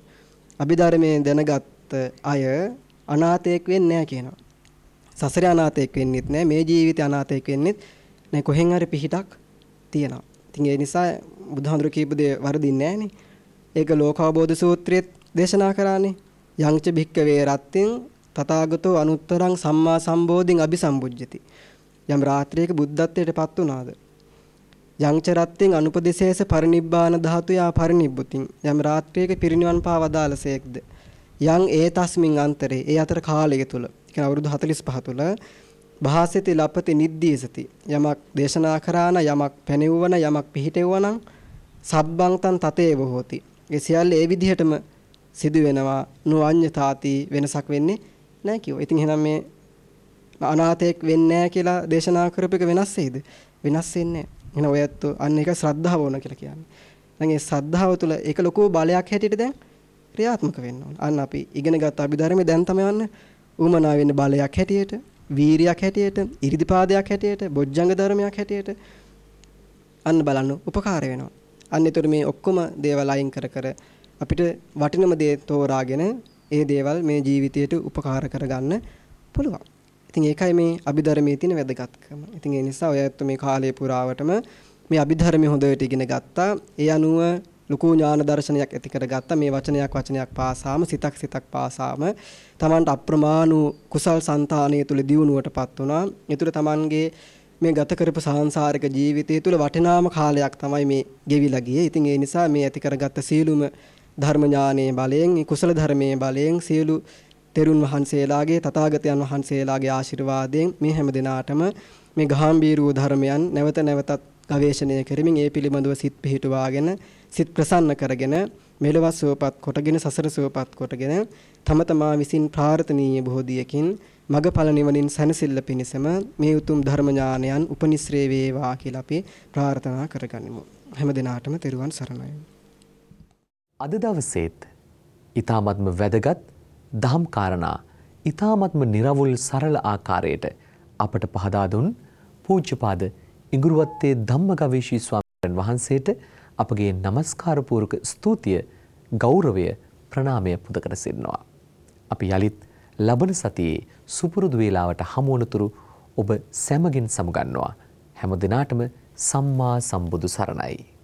අභිධර්මයේ දැනගත් අය අනාථයෙක් වෙන්නේ නැහැ කියනවා. සසරේ අනාථයෙක් වෙන්නෙත් නැහැ මේ ජීවිතේ අනාථයෙක් වෙන්නෙත් නැහැ කොහෙන් හරි පිහිටක් තියෙනවා. ඉතින් ඒ නිසා බුදුහාඳුර කීප දේ වරදින්නේ නැහනේ. ඒක ලෝකාවබෝධ සූත්‍රයේත් දේශනා කරානේ. යංච භික්කවේ රත්තින් තථාගතෝ අනුත්තරං සම්මා සම්බෝධින් අபிසම්බුජ්ජති. යම් රාත්‍රියක බුද්ධත්වයට පත් වුණාද? යංච රත්තින් අනුපදේශේස පරිනිබ්බාන ධාතුයා පරිනිබ්බුතින් යම් රාත්‍රියක පිරිනිවන් පාවදාලසේක්ද? යං ඒ තස්මින් අන්තරේ ඒ අතර කාලය තුල කියන අවුරුදු 45 තුල භාසිත ලපති නිද්දීසති යමක් දේශනා කරාන යමක් පැනෙවවන යමක් පිහිටෙවවනම් සබ්බං තන් තතේව හෝති ඒ සියල්ල ඒ විදිහටම සිදු වෙනවා නොඅඤ්ඤතාති වෙනසක් වෙන්නේ නැහැ කිව්වා. ඉතින් එහෙනම් මේ අනාථයෙක් වෙන්නේ නැහැ කියලා දේශනා කරපු එක වෙනස් වෙයිද? වෙනස් වෙන්නේ නැහැ. එහෙනම් ඔයත් අන්න ඒක ශ්‍රද්ධාව ඕන කියලා කියන්නේ. දැන් ඒ ශ්‍රද්ධාව තුළ ඒක ලොකු බලයක් හැටියට දැන් ක්‍රියාත්මක වෙන්න ඕන. අන්න අපි ඉගෙන ගත්ත අභිධර්මයේ දැන් තමයි වන්න උමනා වෙන්න බලයක් හැටියට, වීරියක් හැටියට, ඉරිදිපාදයක් හැටියට, බොජ්ජංග ධර්මයක් හැටියට අන්න බලන්න උපකාර වෙනවා. අන්න ඒතර මේ ඔක්කොම දේවල් අයින් කර කර අපිට වටිනම දේ තෝරාගෙන ඒ දේවල් මේ ජීවිතයට උපකාර කරගන්න පුළුවන්. ඉතින් ඒකයි මේ අභිධර්මයේ තියෙන වැදගත්කම. ඉතින් ඒ නිසා ඔය ඇත්ත මේ කාලය පුරාවටම මේ අභිධර්මයේ හොඳට ඉගෙන ගත්තා. ඒ අනුව ලොකු ඥාන දර්ශනයක් ඇති කරගත්තා. මේ වචනයක් වචනයක් පාසාම සිතක් සිතක් පාසාම තමන්ට අප්‍රමාණ කුසල් సంతානය තුල දියුණුවටපත් වුණා. ඒතුල තමන්ගේ මේ ගත කරපු සාංශාරික ජීවිතය තුළ වටිනාම කාලයක් තමයි මේ ගෙවිලා ගියේ. ඉතින් ඒ නිසා මේ ඇති කරගත්ත සීලුම ධර්ම ඥානයේ බලයෙන් කුසල ධර්මයේ බලයෙන් සියලු තෙරුන් වහන්සේලාගේ තථාගතයන් වහන්සේලාගේ ආශිර්වාදයෙන් මේ හැම දිනාටම මේ ගාම්භීර වූ ධර්මයන් නැවත නැවතත් ගවේෂණය කරමින් ඒ පිළිබඳව සිත් පිහිටුවාගෙන සිත ප්‍රසන්න කරගෙන මෙලොව සුවපත් කොටගෙන සසර සුවපත් කොටගෙන තම තමා විසින් ප්‍රාර්ථනීය බෝධියකින් මගඵල නිවනින් සැනසෙල්ල පිණිසම මේ උතුම් ධර්ම ඥානයන් උපනිශ්‍රේ වේවා කියලා අපි ප්‍රාර්ථනා කරගනිමු. හැම දිනාටම තෙරුවන් සරණයි. අද දවසේත් ඊ타මත්ම වැදගත් දහම් කාරණා ඊ타මත්ම निराවුල් සරල ආකාරයට අපට පහදා දුන් පූජ්‍යපාද ඉඟුරුවත්තේ ධම්මගවීෂී ස්වාමීන් වහන්සේට අපගේ নমස්කාර පූර්වක ස්තුතිය ගෞරවය ප්‍රණාමය පුද කර සිටිනවා. අපි යලිත් ලබන සතියේ සුපුරුදු වේලාවට හමු වනතුරු ඔබ සැමගින් සමුගන්නවා. හැම දිනාටම සම්මා සම්බුදු සරණයි.